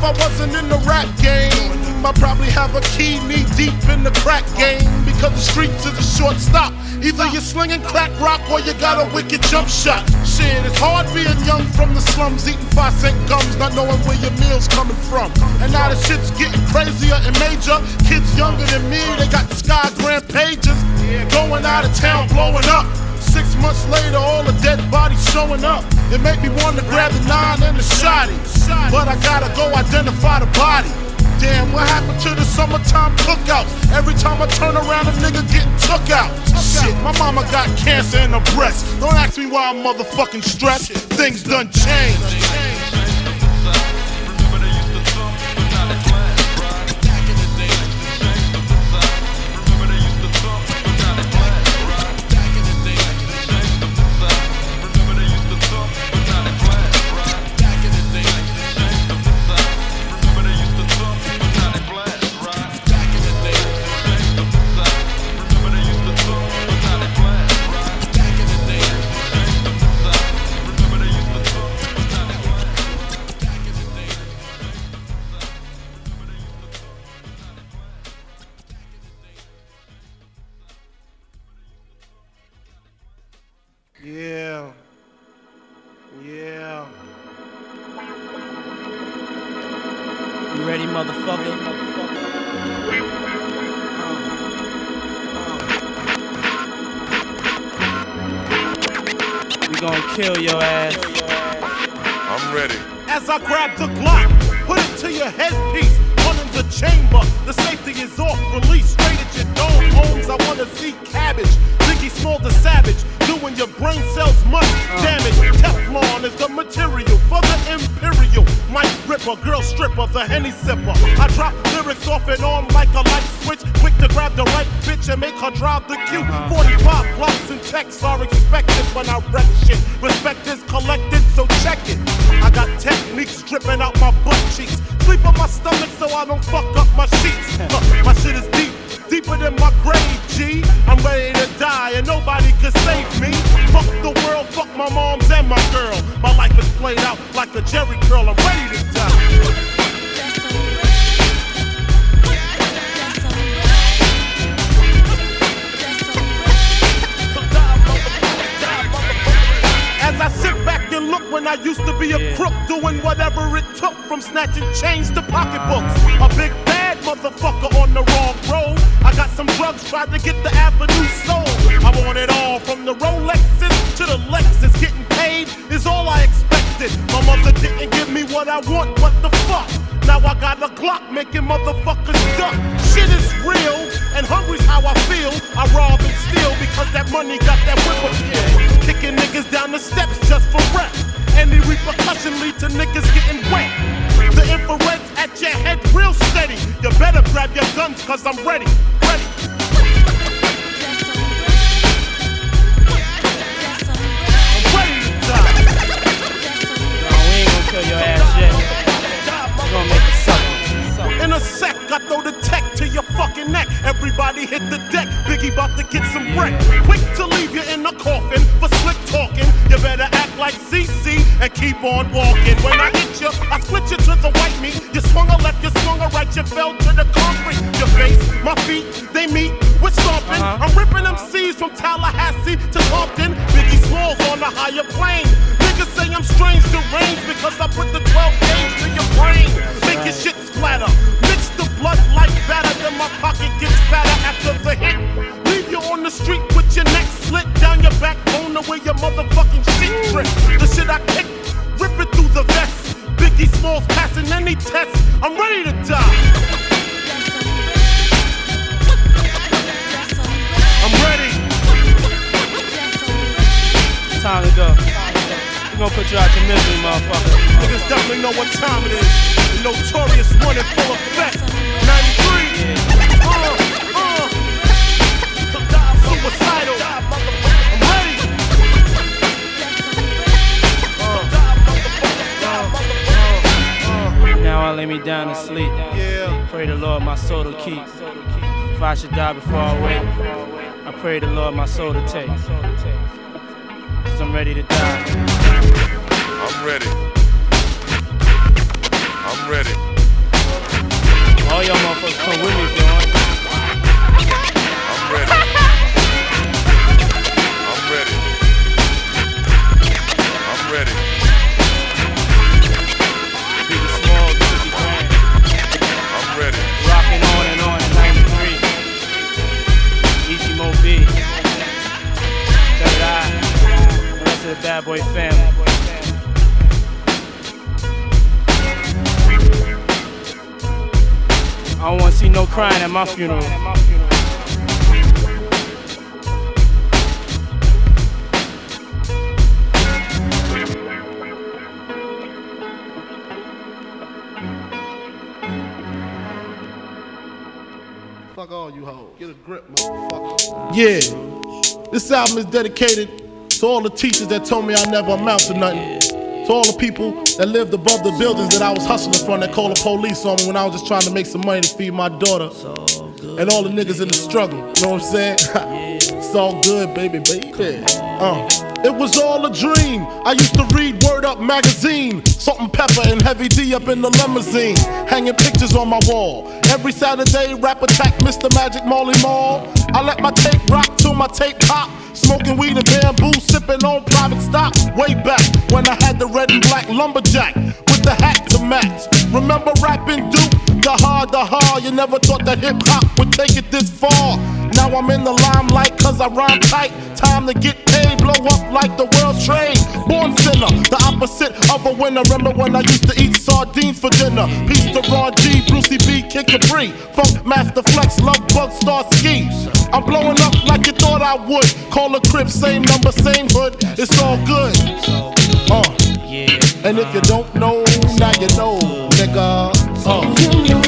I wasn't in the rap game, I'd probably have a key knee deep in the crack game because the streets is a short stop. Either you're slinging crack rock or you got a wicked jump shot. Shit, it's hard being young from the slums, eating five cent gums, not knowing where your meal's coming from. And now the shit's getting crazier and major. Kids younger than me, they got the sky grand pages. Going out of town, blowing up. Six months later, all the dead bodies showing up. It make me want to grab the nine and the shotty. But I gotta go identify the body. Damn, what happened to the summertime cookouts? Every time I turn around, a nigga getting took out. Shit, my mama got cancer in her breast. Don't ask me why I'm motherfucking stressed. Things done changed. The steps just for rep. Any repercussion lead to niggas getting wet. The infrared's at your head real steady. You better grab your guns cause I'm ready. Ready. I'm ready to die. No, we ain't gonna kill your ass yet. We gonna make it suck. In a sec, I throw the tech fucking neck. Everybody hit the deck. Biggie about to get some wreck. Quick to leave you in the coffin for slick talking. You better act like CC and keep on walking. When I hit you, I split you to the white meat. You swung a left, you swung a right, you fell to the concrete. Your face, my feet, they meet. We're stomping. Uh-huh. I'm ripping them C's from Tallahassee to Compton. Biggie Smalls on the higher plane. Niggas say I'm strange deranged because I put the 12 gauge to your brain. Your shit splatter. Mix the blood like batter, then my pocket gets fatter after the hit. Leave you on the street with your neck slit down your backbone the way your motherfucking shit drip. The shit I kick, rip it through the vest. Biggie Smalls passing any test. I'm ready to die. I'm ready. Time to go. We gonna put you out your misery, motherfucker. Niggas definitely know what time it is. The notorious one in full effect. 93. Uh, uh. Suicidal. I'm ready. Now I lay me down to sleep. Pray the Lord my soul to keep. If I should die before I wake, I pray the Lord my soul to take. Cause I'm ready to die. I'm ready. I'm ready. All y'all motherfuckers come with me if you want. I'm ready. I'm ready. I'm ready. Biggie Small, 50 grand. I'm ready. Rocking on and on in 93. Easy Mo Bee. Third Eye. The rest of the Bad Boy family. I don't wanna see no crying at my funeral. Fuck all you hoes. Get a grip, motherfucker. Yeah. This album is dedicated to all the teachers that told me I never amount to nothing. To all the people that lived above the buildings that I was hustling from that called the police on me when I was just trying to make some money to feed my daughter. And all the niggas in the struggle. You know what I'm saying? it's all good, baby, baby. Uh. It was all a dream. I used to read Word Up magazine, Salt-n-Pepa and Heavy D up in the limousine, hanging pictures on my wall. Every Saturday, rap attack Mr. Magic Marley Marl. I let my tape rock till my tape pop. Smoking weed and bamboo, sipping on private stock. Way back when I had the red and black lumberjack with the hat to match. Remember Rappin' Duke? The hard, the hard. You never thought that hip hop would take it this far. Now I'm in the limelight cause I rhyme tight. Time to get paid, blow up like the world's trade. Born sinner, the opposite of a winner. Remember when I used to eat sardines for dinner? Peace to Ron G, Brucey B, Kid Capri. Funkmaster Flex, Lovebug, Star Ski. I'm blowing up like you thought I would. Call a crib, same number, same hood. It's all good. Uh. And if you don't know, now you know, nigga. Uh.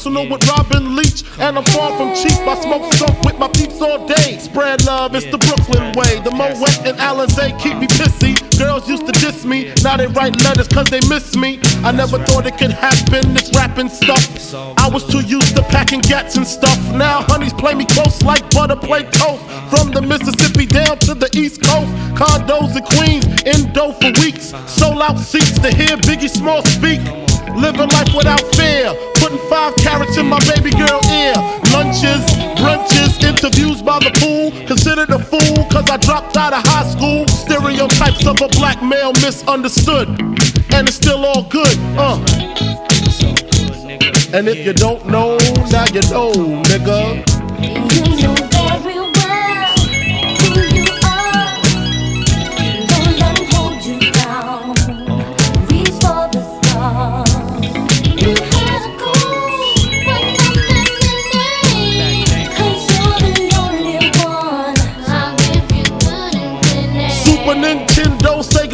Original with Robin Leach, and I'm far from cheap. I smoke skunk with my peeps all day. Spread love, it's the Brooklyn way. The Moet and Alizé keep me pissy. Girls used to diss me, now they write letters cause they miss me. I never thought it could happen, this rapping stuff. I was too used to packing gats and stuff. Now honeys play me close like butter play toast. From the Mississippi down to the East Coast, condos in Queens, dough for weeks. Sold out seats to hear Biggie Small speak. Living life without fear, putting five carats in my baby girl ear. Lunches, brunches, interviews by the pool. Considered a fool, cause I dropped out of high school. Stereotypes of a black male misunderstood. And it's still all good, uh. And if you don't know, now you know, nigga. You know very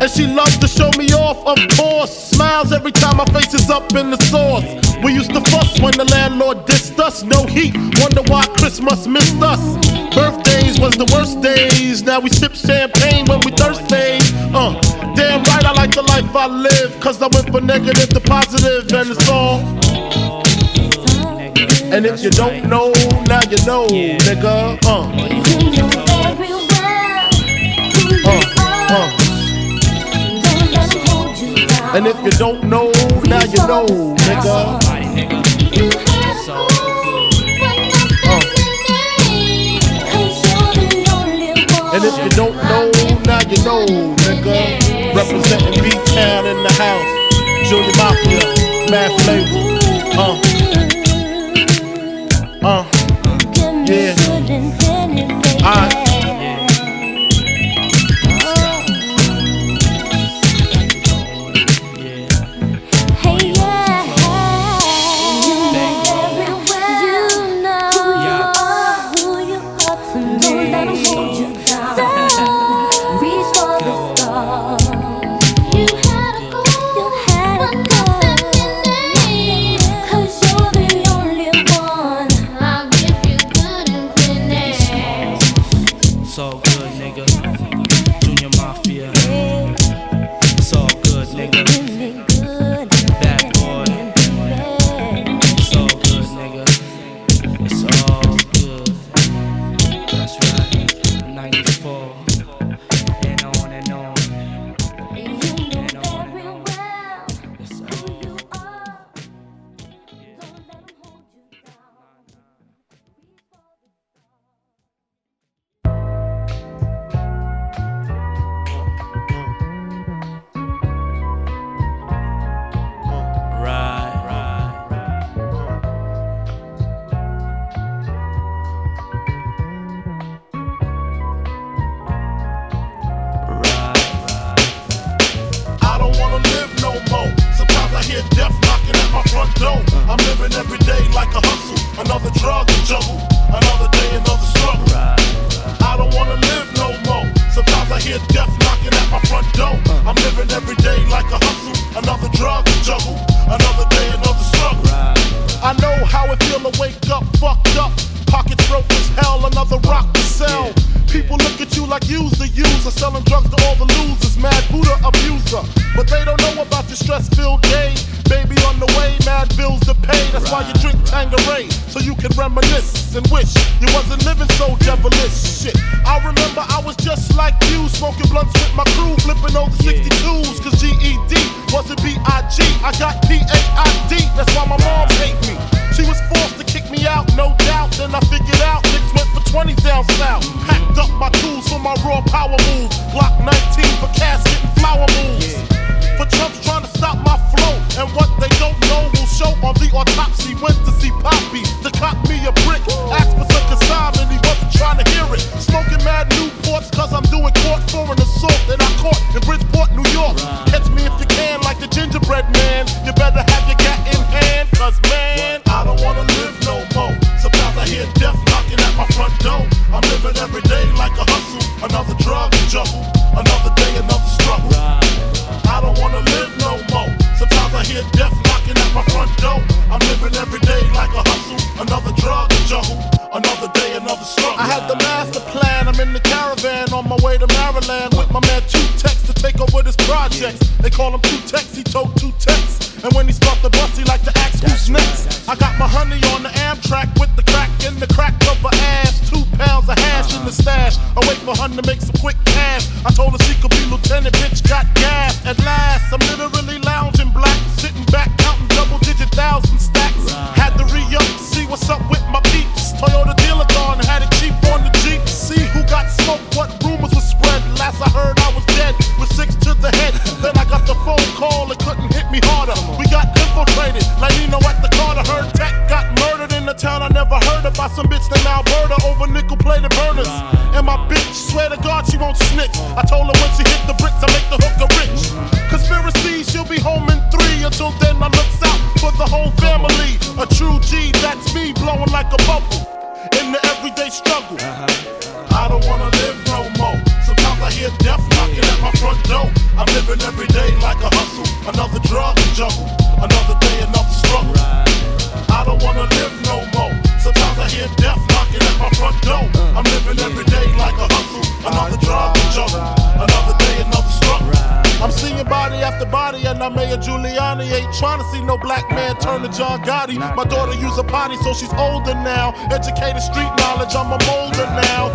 And she loves to show me off, of course. Smiles every time my face is up in the Source. We used to fuss when the landlord dissed us. No heat, wonder why Christmas missed us. Birthdays was the worst days. Now we sip champagne when we thirsty. Uh, damn right, I like the life I live. Cause I went from negative to positive, and it's all. And if you don't know, now you know, nigga. Uh, You know very well who you uh, uh. And if you don't know, now you know, nigga. And if you don't know, now you know, nigga. Representing B-Town in the house. Junior Mafia, Mad Flavor. Uh. Uh. Yeah. jungle. Another day, another struggle. Right. I don't wanna live no more. Sometimes I hear death knocking at my front door. I'm living every day like a hustle. Another drug the jungle. Another day, another struggle. I'm seeing body after body, and I Mayor Giuliani ain't trying to see no black man turn to John Gotti. My daughter use a potty, so she's older now. Educated street knowledge, I'm a molder now.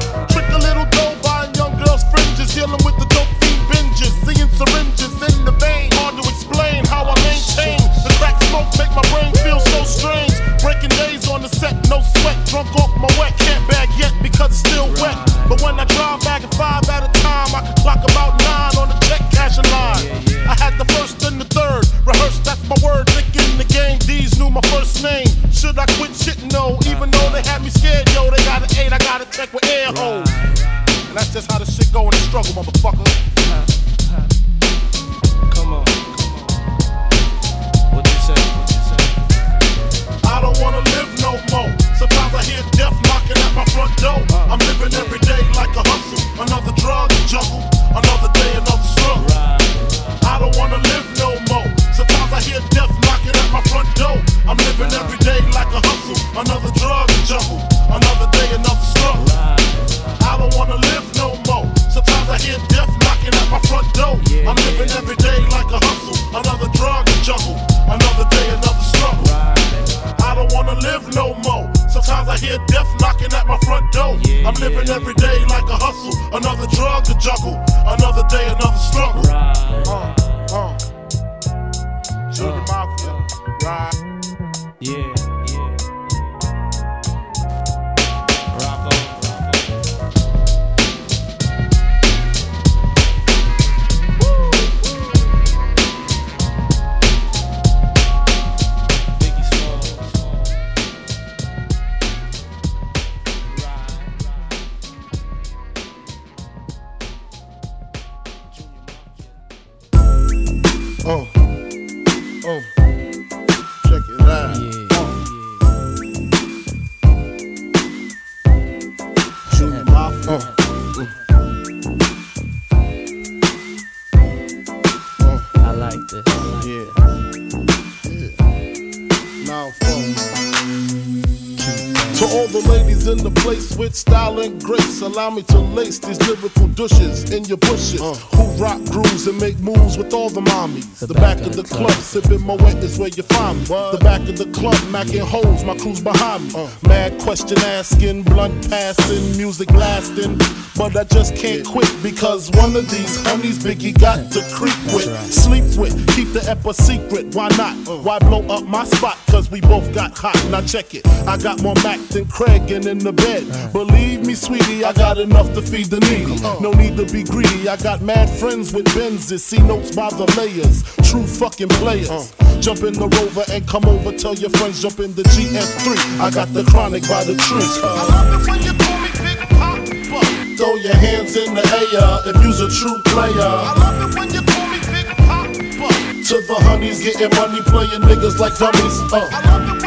Uh. Who rock grooves and make moves with all the mommies. The, the back, back, of the, club, club, sipping Moët is where you find me. What? The back of the club, macking holes, my crew's behind me. Uh. Mad question asking, blunt passing, music lasting. But I just can't quit because one of these homies Biggie got to creep with, sleep with, keep the ep a secret. Why not? Uh. Why blow up my spot? Cause we both got hot. Now check it. I got more Mac than Craig and in the bed. Uh. Believe me, sweetie, I got enough to feed the needy. No need to be greedy. I Got mad friends with Benzes, see notes by the layers. True fucking players. Uh. Jump in the rover and come over. Tell your friends, jump in the GS3. I got the chronic by the tree. Uh. I love it when you call me Big Papa. Throw your hands in the air if you's a true player. I love it when you call me Big Papa. To the honeys, getting money, playing niggas like dummies. Uh.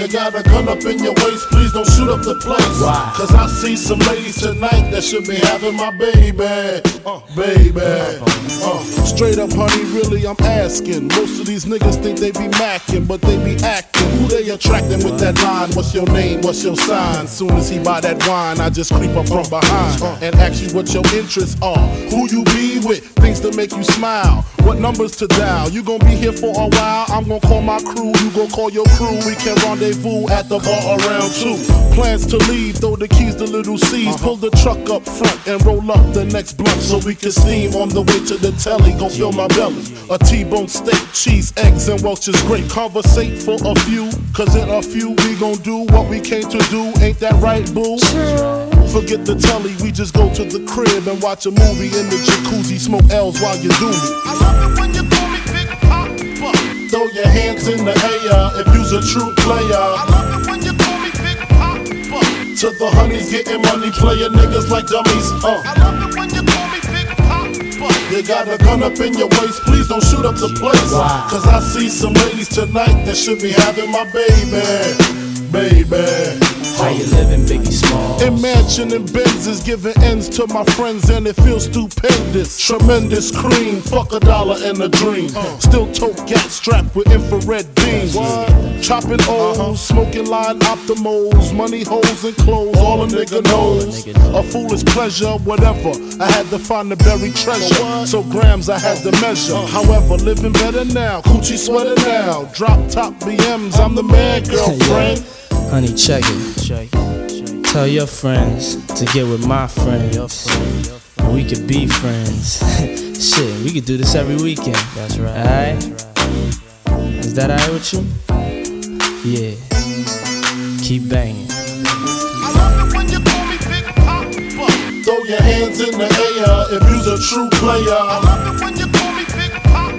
You got a gun up in your waist, please don't shoot up the place. Why? Cause I see some ladies tonight that should be having my baby. Uh, baby. Uh, straight up, honey, really, I'm asking. Most of these niggas think they be macking, but they be acting. Who they attracting with that line? What's your name? What's your sign? Soon as he buy that wine, I just creep up from behind and ask you what your interests are. Who you be with? Things to make you smile. What numbers to dial? You gon' be here for a while. I'm gon' call my crew. You gon' call your crew. We can rendezvous at the bar around two. Plans to leave, throw the keys to Little Cease. Pull the truck up front and roll up the next blunt so we can steam on the way to the telly. Go fill my belly. A T-bone steak, cheese, eggs, and Welch's grape. Conversate for a few, cause in a few we gon' do what we came to do. Ain't that right, boo? Forget the telly, we just go to the crib and watch a movie in the jacuzzi. Smoke L's while you do me. Throw your hands in the air if you's a true player. I love it when you call me Big Papa. To the honeys getting money, playing niggas like dummies. Uh. I love it when you call me Big Papa. You got a gun up in your waist, please don't shoot up the place. Why? Cause I see some ladies tonight that should be having my baby. Baby. How you living, Biggie Small? Imagine and Benzes giving ends to my friends and it feels stupendous. Tremendous cream, fuck a dollar and a dream. Still tote gas strapped with infrared beams. Chopping O's, smoking line Optimos, money holes and clothes, all a nigga knows. A foolish pleasure, whatever. I had to find the buried treasure, so grams I had to measure. However, living better now, coochie sweater now. Drop top BMs, I'm the man, girlfriend. Honey, check it. Tell your friends to get with my friends. And we could be friends. Shit, we could do this every weekend. That's right. Alright? Is that alright with you? Yeah. Keep banging. I love it when you call me Big Papa. Throw your hands in the air if you's a true player. I love it when you call me Big Papa.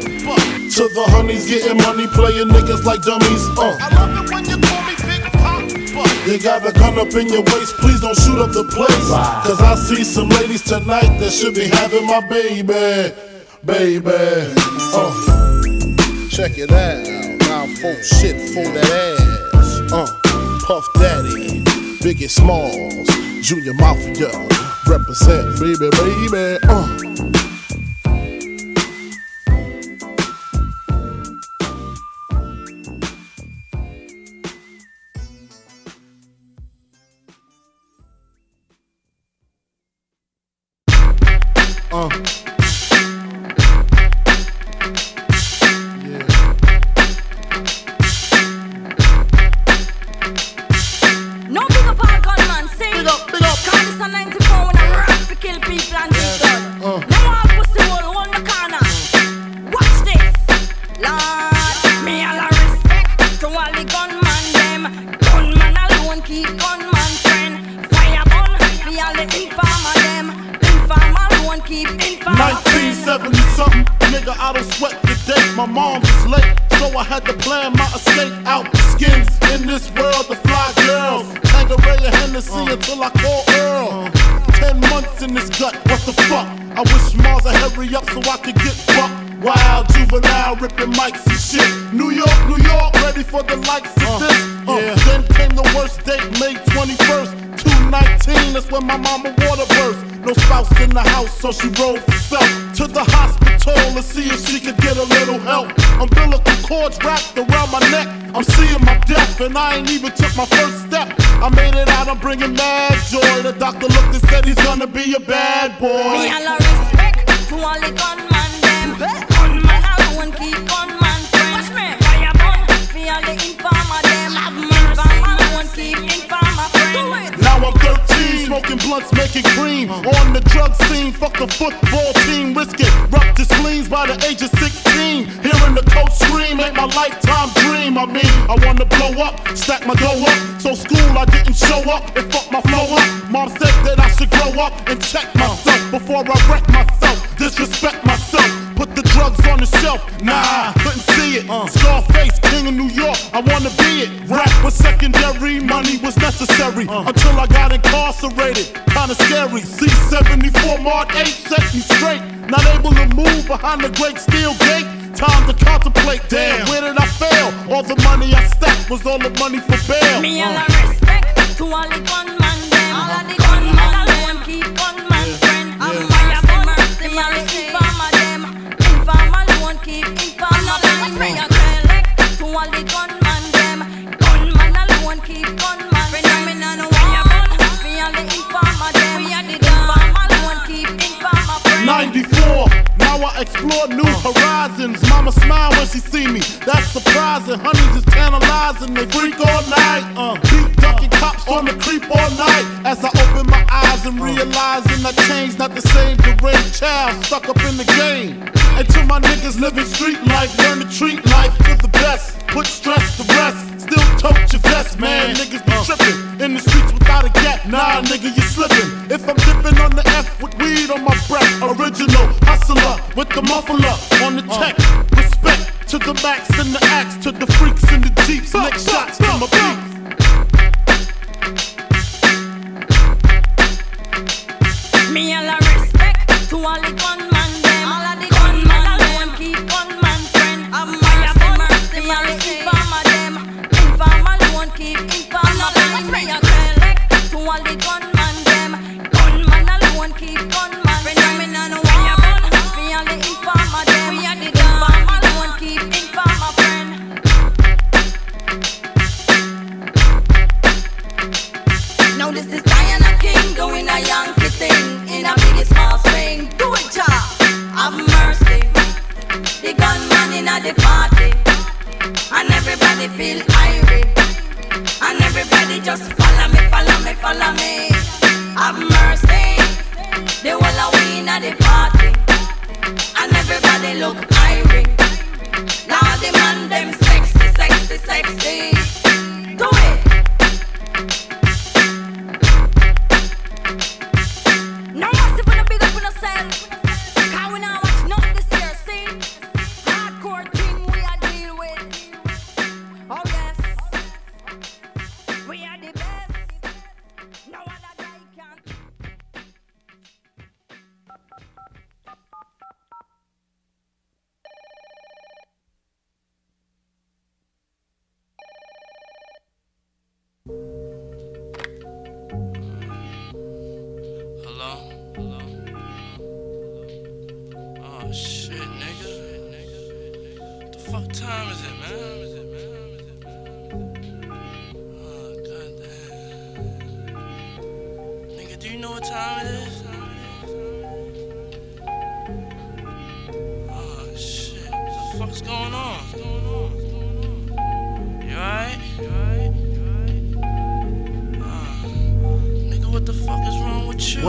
To the honeys getting money, playing niggas like dummies. Uh. You got a gun up in your waist, please don't shoot up the place. Cause I see some ladies tonight that should be having my baby. Baby. Uh. Check it out. Now full shit for that ass. Uh. Puff Daddy, Biggie Smalls, Junior Mafia, represent, baby, baby. Uh. Stack my dough up. So school, I didn't show up and fuck my flow up. Mom said that I should grow up and check myself before I wreck myself, disrespect myself. Put the drugs on the shelf, nah, couldn't see it. Uh. Scarface, king of New York, I wanna be it. Rap was secondary, money was necessary uh. until I got incarcerated. Kinda scary. C74 Mark 8 set me straight. Not able to move behind the great steel gate. Time to contemplate. Damn, where did I? All the money I stacked was all the money for bail. Me all Mama smile when she see me. That's surprising. Honeys is tantalizing. They freak all night. Uh, beat ducking cops on the creep all night. As I open my eyes and realizing I changed, not the same deranged child stuck up in the game. And to my niggas living street life, learn to treat life to the best. Put stress to rest. Still tote your vest, man. Niggas be tripping in the streets without a gap. Nah, nigga, you slipping. If I'm dipping on the F with weed on my breath, original hustler with the muffler on the tech. The max and the axe, to the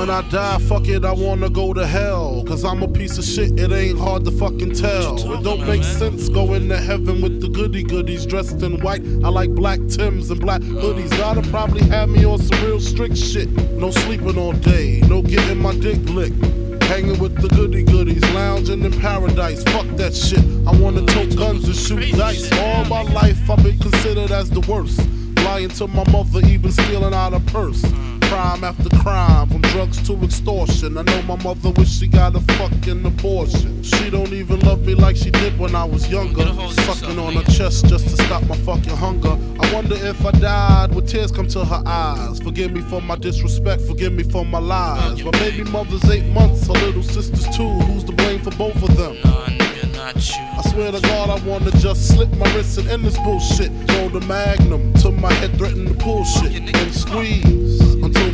When I die, fuck it, I wanna go to hell. Cause I'm a piece of shit, it ain't hard to fucking tell. It don't make sense going to heaven with the goody goodies dressed in white. I like black Tims and black hoodies. Gotta probably have me on some real strict shit. No sleeping all day, no getting my dick licked. Hanging with the goody goodies, lounging in paradise. Fuck that shit. I wanna tote guns and shoot dice. All my life I've been considered as the worst. Lying to my mother, even stealing out a purse. Crime after crime, drugs to extortion. I know my mother wish she got a fucking abortion. She don't even love me like she did when I was younger. Sucking on her chest just to stop my fucking hunger. I wonder if I died, would tears come to her eyes? Forgive me for my disrespect, forgive me for my lies. My baby mother's eight months, her little sister's two. Who's to blame for both of them? I swear to God, I wanna just slip my wrist and end this bullshit. Throw the magnum to my head threaten to pull shit and squeeze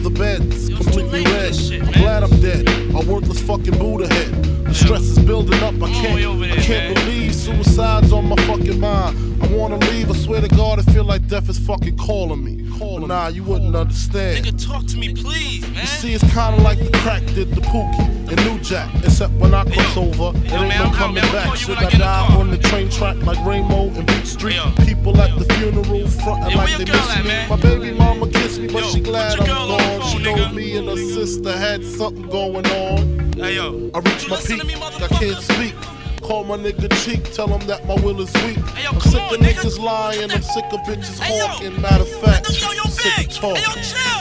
the bed's completely red. I'm glad I'm dead. A worthless fucking Buddha head. The stress is building up. I can't, I can't believe suicide's on my fucking mind. I wanna leave. I swear to God, I feel like death is fucking calling me. But nah, you wouldn't understand. Nigga, talk to me, please, man. You see, it's kinda like the crack did the Pookie and New Jack. Except when I cross over, it ain't no coming back. Should I die on the train track like Rainbow and Beat Street? People at the funeral frontin' like they miss me. My baby mama kissed me, but she glad I'm gone. She know me and her sister had something going on. Hey, yo. I reached my peak, I can't speak. Call my nigga Chic, tell him that my will is weak. I'm sick of niggas lying, I'm sick of bitches hawking. Matter of fact, sick of talking. Hey, yo. Hey, yo. Hey, yo,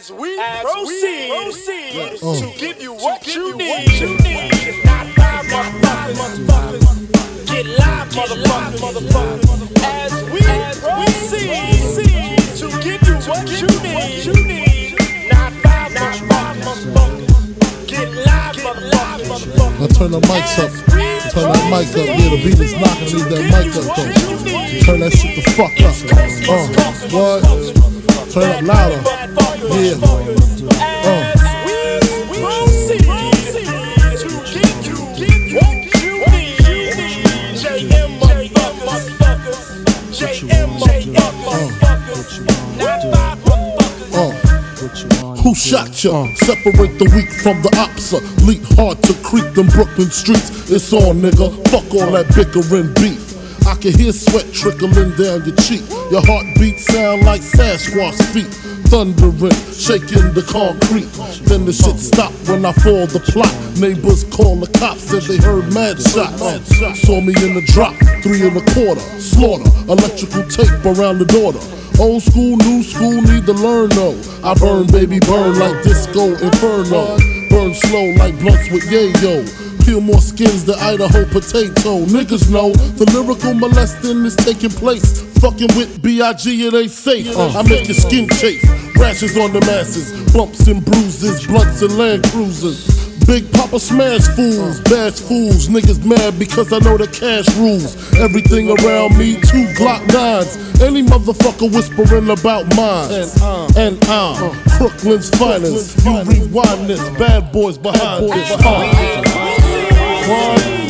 As we proceed, proceed Uh. to give you what you need. It's not five motherfuckers. Get live, motherfuckers. As we proceed to give you what you need. Not five motherfuckers. Get live, motherfuckers. Now turn the mics up. Turn that mic up. Yeah, the beat is knocking. Leave that mic up though. Turn that shit the fuck up. Uh, what? Turn up louder. Yeah. Uh. Uh. Who shot ya? Separate the weak from the opsa. Leap hard to creep them Brooklyn streets. It's on, nigga. Fuck all that bickering beef. I can hear sweat trickling down your cheek. Your heartbeat sound like Sasquatch feet. Thundering, shaking the concrete. Then the shit stopped when I fall the plot. Neighbors call the cops, said they heard mad shots. Saw me in the drop, three and a quarter. Slaughter, electrical tape around the daughter. Old school, new school, need to learn though. I burn, baby, burn like disco inferno. Burn slow like blunts with yayo. Peel more skins than Idaho potato. Niggas know the lyrical molesting is taking place. Fucking with B.I.G. it ain't safe. I make your skin chafe. Rashes on the masses, bumps and bruises, blunts and land cruisers. Big Papa smash fools, bash fools. Niggas mad because I know the cash rules. Everything around me, two Glock nines. Any motherfucker whispering about mine. And I'm Brooklyn's finest. You rewind this, bad boys behind this. Uh. One.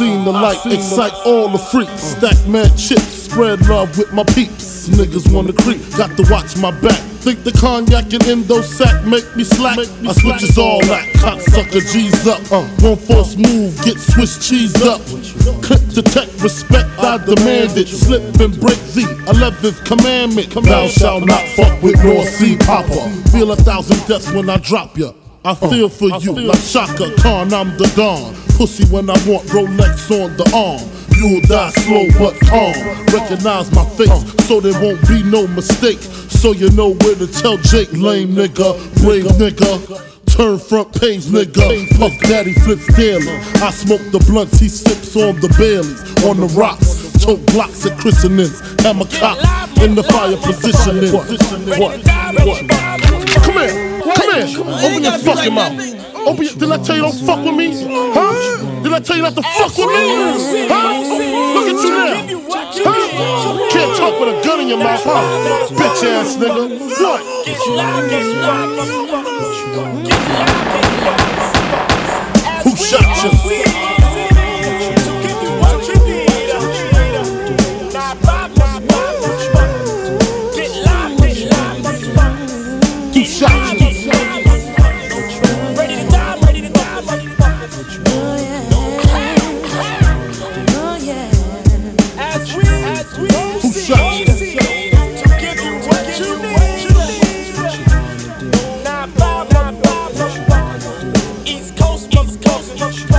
Seen the light excite all the freaks. Stack mad chips, spread love with my peeps. Niggas wanna creep, got to watch my back. Think the cognac and endo sack make me slack. I switches all that, cocksucker G's up. Uh, one force move, get Swiss cheese up. Clip detect, respect, I demand it. Slip and break the 11th commandment. Thou shalt not fuck with North Sea Papa. Feel a thousand deaths when I drop ya. I uh, feel for you like Chaka Khan, I'm the Don. Pussy when I want Rolex on the arm. You'll die slow but calm. Recognize my face uh. so there won't be no mistake. So you know where to tell Jake, lame nigga, brave nigga. Turn front page, nigga. Puff Daddy flips daily. I smoke the blunts, he sips on the Baileys. On the rocks, tote blocks at christenings. Hammer cop in the fire positioning. What? What? Here, come here. Open your fucking mouth. Open your, did I tell you don't fuck with me? Huh? Did I tell you not to fuck with me? Huh? Look at you now. Huh? Can't talk with a gun in your mouth, huh? Bitch ass nigga. What? Who shot you? Who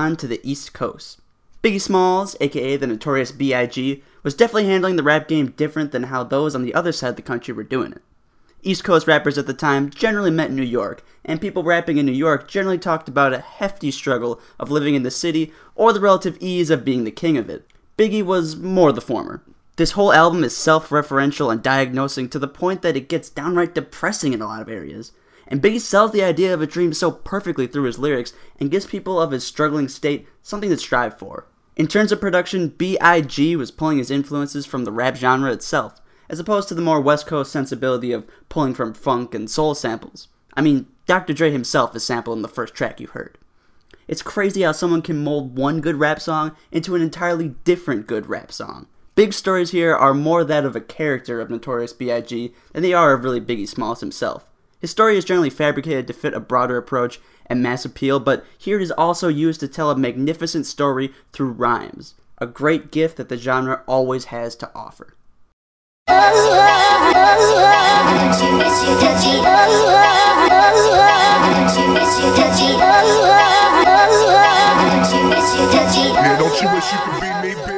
on to the East Coast. Biggie Smalls, aka the notorious B.I.G., was definitely handling the rap game different than how those on the other side of the country were doing it. East Coast rappers at the time generally met in New York, and people rapping in New York generally talked about a hefty struggle of living in the city or the relative ease of being the king of it. Biggie was more the former. This whole album is self referential and diagnosing to the point that it gets downright depressing in a lot of areas. And Biggie sells the idea of a dream so perfectly through his lyrics and gives people of his struggling state something to strive for. In terms of production, B.I.G. was pulling his influences from the rap genre itself, as opposed to the more West Coast sensibility of pulling from funk and soul samples. I mean, Dr. Dre himself is sampled in the first track you heard. It's crazy how someone can mold one good rap song into an entirely different good rap song. Big stories here are more that of a character of Notorious B.I.G. than they are of really Biggie Smalls himself. His story is generally fabricated to fit a broader approach and mass appeal, but here it is also used to tell a magnificent story through rhymes, a great gift that the genre always has to offer. Yeah, don't you wish you could be me?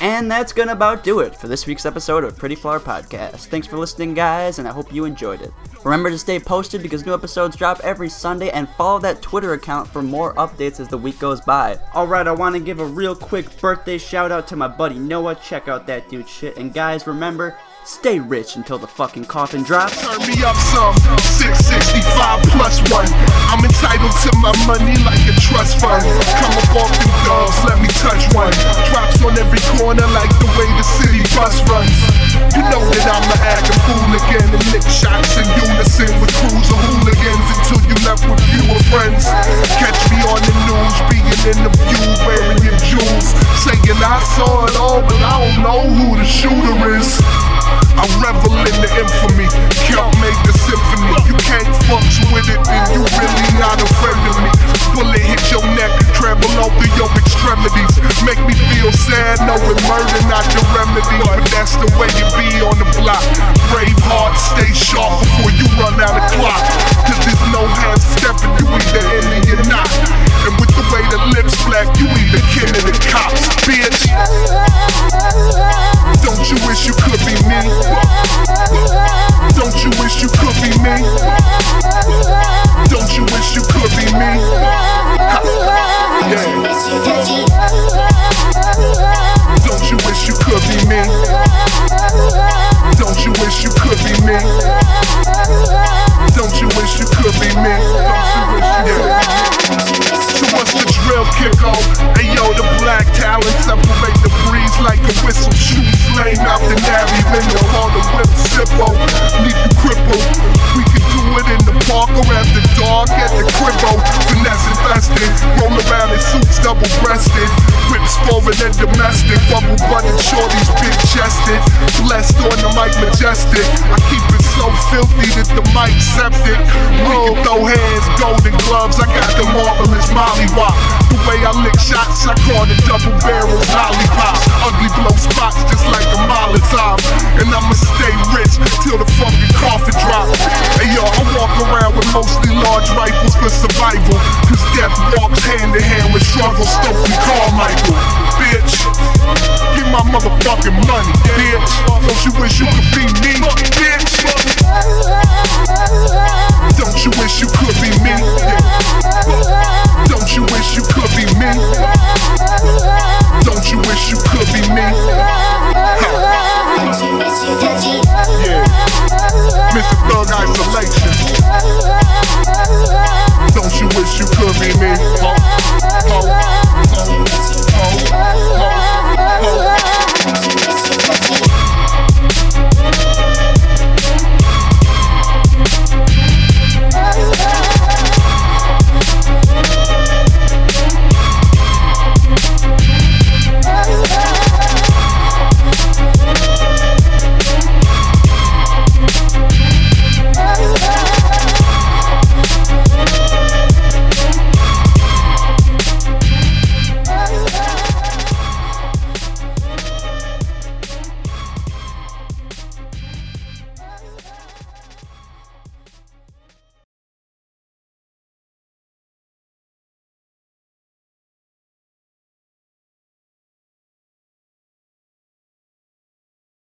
And that's gonna about do it for this week's episode of Pretty Flower Podcast. Thanks for listening, guys, and I hope you enjoyed it. Remember to stay posted because new episodes drop every Sunday, and follow that Twitter account for more updates as the week goes by. Alright, I want to give a real quick birthday shout out to my buddy Noah. Check out that dude shit. And guys, remember, stay rich until the fucking coffin drops. Turn me up some 665 plus one. I'm entitled to my money like a trust fund. Come up off them dogs, let me touch one. Drops on every corner like the way the city bus runs. You know that I'm an acting again and lick shots in unison with crews of hooligans until you left with fewer friends. Catch me on the news, being in the view, wearing your jewels. Saying I saw it all, but I don't know who the shooter is. I revel in the infamy, can't make the symphony. You can't function with it, and you really not a friend of me. Bullet hit your neck, travel all through your extremities. Make me feel sad, knowing murder not your remedy. But that's the way you be on the block. Brave heart, stay sharp before you run